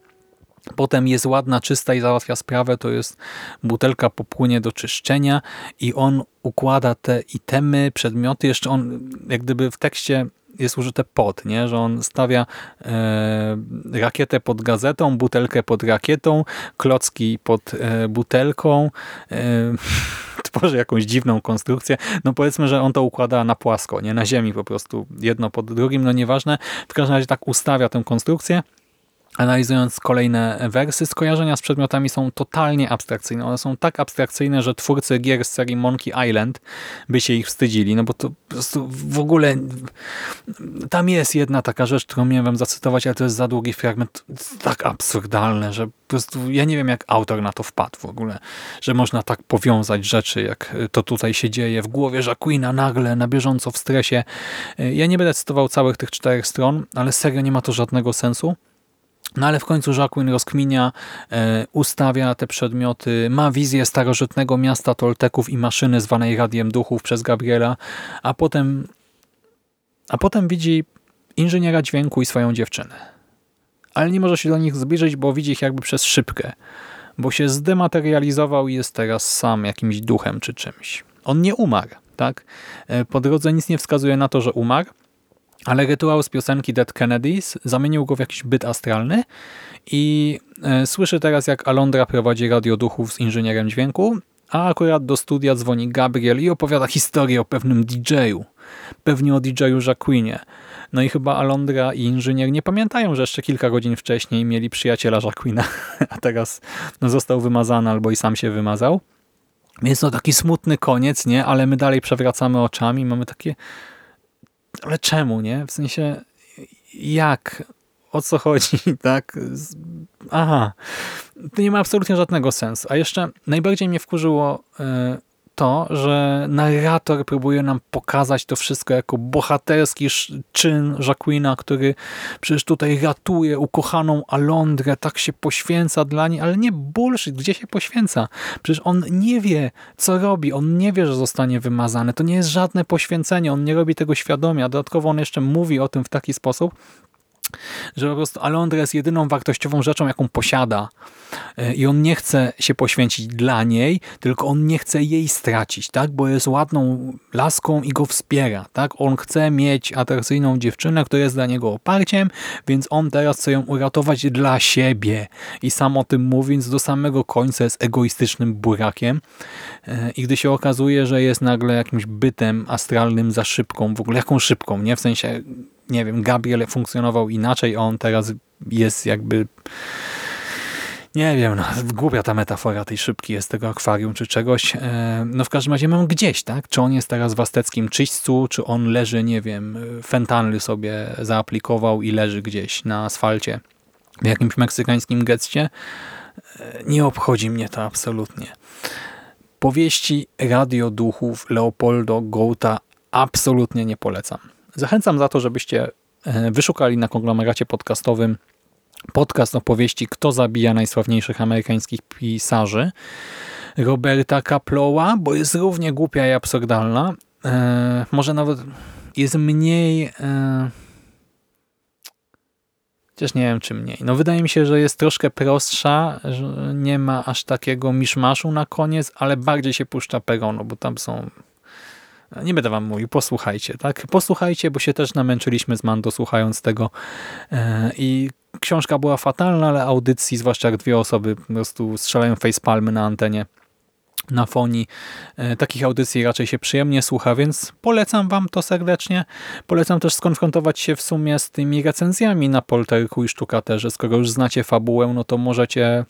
S1: Potem jest ładna, czysta i załatwia sprawę, to jest butelka popłynie do czyszczenia i on układa te itemy, przedmioty, jeszcze on jak gdyby w tekście jest użyte pod, nie? że on stawia e, rakietę pod gazetą, butelkę pod rakietą, klocki pod e, butelką, e, tworzy jakąś dziwną konstrukcję. No powiedzmy, że on to układa na płasko, nie na ziemi po prostu, jedno pod drugim, no nieważne. W każdym razie tak ustawia tę konstrukcję Analizując kolejne wersy, skojarzenia z przedmiotami są totalnie abstrakcyjne. One są tak abstrakcyjne, że twórcy gier z serii Monkey Island by się ich wstydzili, no bo to po prostu w ogóle tam jest jedna taka rzecz, którą miałem wam zacytować, ale to jest za długi fragment, tak absurdalne, że po prostu ja nie wiem jak autor na to wpadł w ogóle, że można tak powiązać rzeczy, jak to tutaj się dzieje w głowie Jacquina nagle, na bieżąco w stresie. Ja nie będę cytował całych tych czterech stron, ale serio nie ma to żadnego sensu. No ale w końcu Jacqueline rozkminia, e, ustawia te przedmioty, ma wizję starożytnego miasta Tolteków i maszyny zwanej Radiem Duchów przez Gabriela, a potem, a potem widzi inżyniera dźwięku i swoją dziewczynę. Ale nie może się do nich zbliżyć, bo widzi ich jakby przez szybkę, bo się zdematerializował i jest teraz sam jakimś duchem czy czymś. On nie umarł, tak? E, po drodze nic nie wskazuje na to, że umarł, ale rytuał z piosenki Dead Kennedys zamienił go w jakiś byt astralny i e, słyszy teraz jak Alondra prowadzi radio duchów z inżynierem dźwięku, a akurat do studia dzwoni Gabriel i opowiada historię o pewnym DJ-u. Pewnie o DJ-u Jacquinie. No i chyba Alondra i inżynier nie pamiętają, że jeszcze kilka godzin wcześniej mieli przyjaciela Jacquina, a teraz no, został wymazany albo i sam się wymazał. Więc no taki smutny koniec, nie? Ale my dalej przewracamy oczami, mamy takie ale czemu, nie? W sensie, jak? O co chodzi, tak? Aha. To nie ma absolutnie żadnego sensu. A jeszcze najbardziej mnie wkurzyło e, to, że narrator próbuje nam pokazać to wszystko jako bohaterski czyn Jacquina, który przecież tutaj ratuje ukochaną Alondrę, tak się poświęca dla niej, ale nie bullshit, gdzie się poświęca? Przecież on nie wie, co robi, on nie wie, że zostanie wymazany. To nie jest żadne poświęcenie, on nie robi tego świadomie, a dodatkowo on jeszcze mówi o tym w taki sposób, że po prostu Alondra jest jedyną wartościową rzeczą, jaką posiada e, i on nie chce się poświęcić dla niej, tylko on nie chce jej stracić, tak? bo jest ładną laską i go wspiera. Tak? On chce mieć atrakcyjną dziewczynę, która jest dla niego oparciem, więc on teraz chce ją uratować dla siebie i sam o tym mówiąc do samego końca jest egoistycznym burakiem e, i gdy się okazuje, że jest nagle jakimś bytem astralnym za szybką, w ogóle jaką szybką, nie? W sensie nie wiem, Gabriel funkcjonował inaczej, on teraz jest jakby nie wiem, no, głupia ta metafora tej szybki jest tego akwarium czy czegoś. E, no w każdym razie mam gdzieś, tak? Czy on jest teraz w azteckim czyśćcu, czy on leży, nie wiem, fentanyl sobie zaaplikował i leży gdzieś na asfalcie w jakimś meksykańskim getcie. E, nie obchodzi mnie to absolutnie. Powieści Radio Duchów Leopoldo Gouta absolutnie nie polecam. Zachęcam za to, żebyście e, wyszukali na konglomeracie podcastowym podcast opowieści Kto zabija najsławniejszych amerykańskich pisarzy Roberta Kaplowa, bo jest równie głupia i absurdalna. E, może nawet jest mniej... E, chociaż nie wiem, czy mniej. No wydaje mi się, że jest troszkę prostsza, nie ma aż takiego miszmaszu na koniec, ale bardziej się puszcza peronu, bo tam są nie będę wam mówił, posłuchajcie, tak? Posłuchajcie, bo się też namęczyliśmy z Mando słuchając tego e, i książka była fatalna, ale audycji, zwłaszcza jak dwie osoby po prostu strzelają facepalmy na antenie na fonii. E, takich audycji raczej się przyjemnie słucha, więc polecam wam to serdecznie. Polecam też skonfrontować się w sumie z tymi recenzjami na Polterku i Sztukaterze. Skoro już znacie fabułę, no to możecie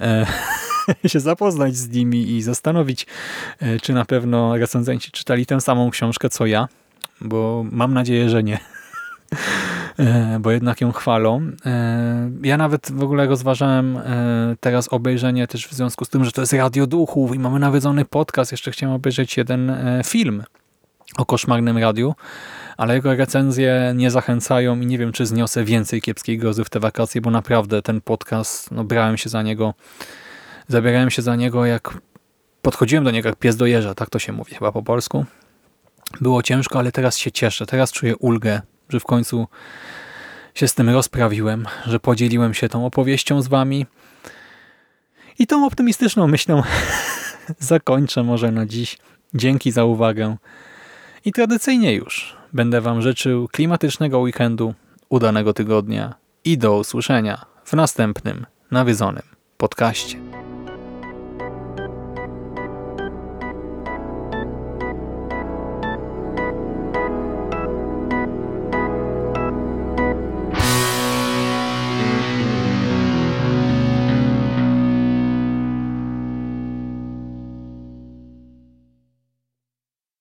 S1: e, się zapoznać z nimi i zastanowić, e, czy na pewno recenzenci czytali tę samą książkę co ja, bo mam nadzieję, że nie e, bo jednak ją chwalą. E, ja nawet w ogóle rozważałem teraz obejrzenie też w związku z tym, że to jest Radio Duchów i mamy nawiedzony podcast. Jeszcze chciałem obejrzeć jeden film o koszmarnym radiu, ale jego recenzje nie zachęcają i nie wiem, czy zniosę więcej kiepskiej grozy w te wakacje, bo naprawdę ten podcast, no brałem się za niego Zabierałem się za niego jak... Podchodziłem do niego jak pies do jeża, tak to się mówi chyba po polsku. Było ciężko, ale teraz się cieszę. Teraz czuję ulgę, że w końcu się z tym rozprawiłem, że podzieliłem się tą opowieścią z wami. I tą optymistyczną myślą zakończę może na dziś. Dzięki za uwagę. I tradycyjnie już będę wam życzył klimatycznego weekendu, udanego tygodnia i do usłyszenia w następnym nawiedzonym podcaście.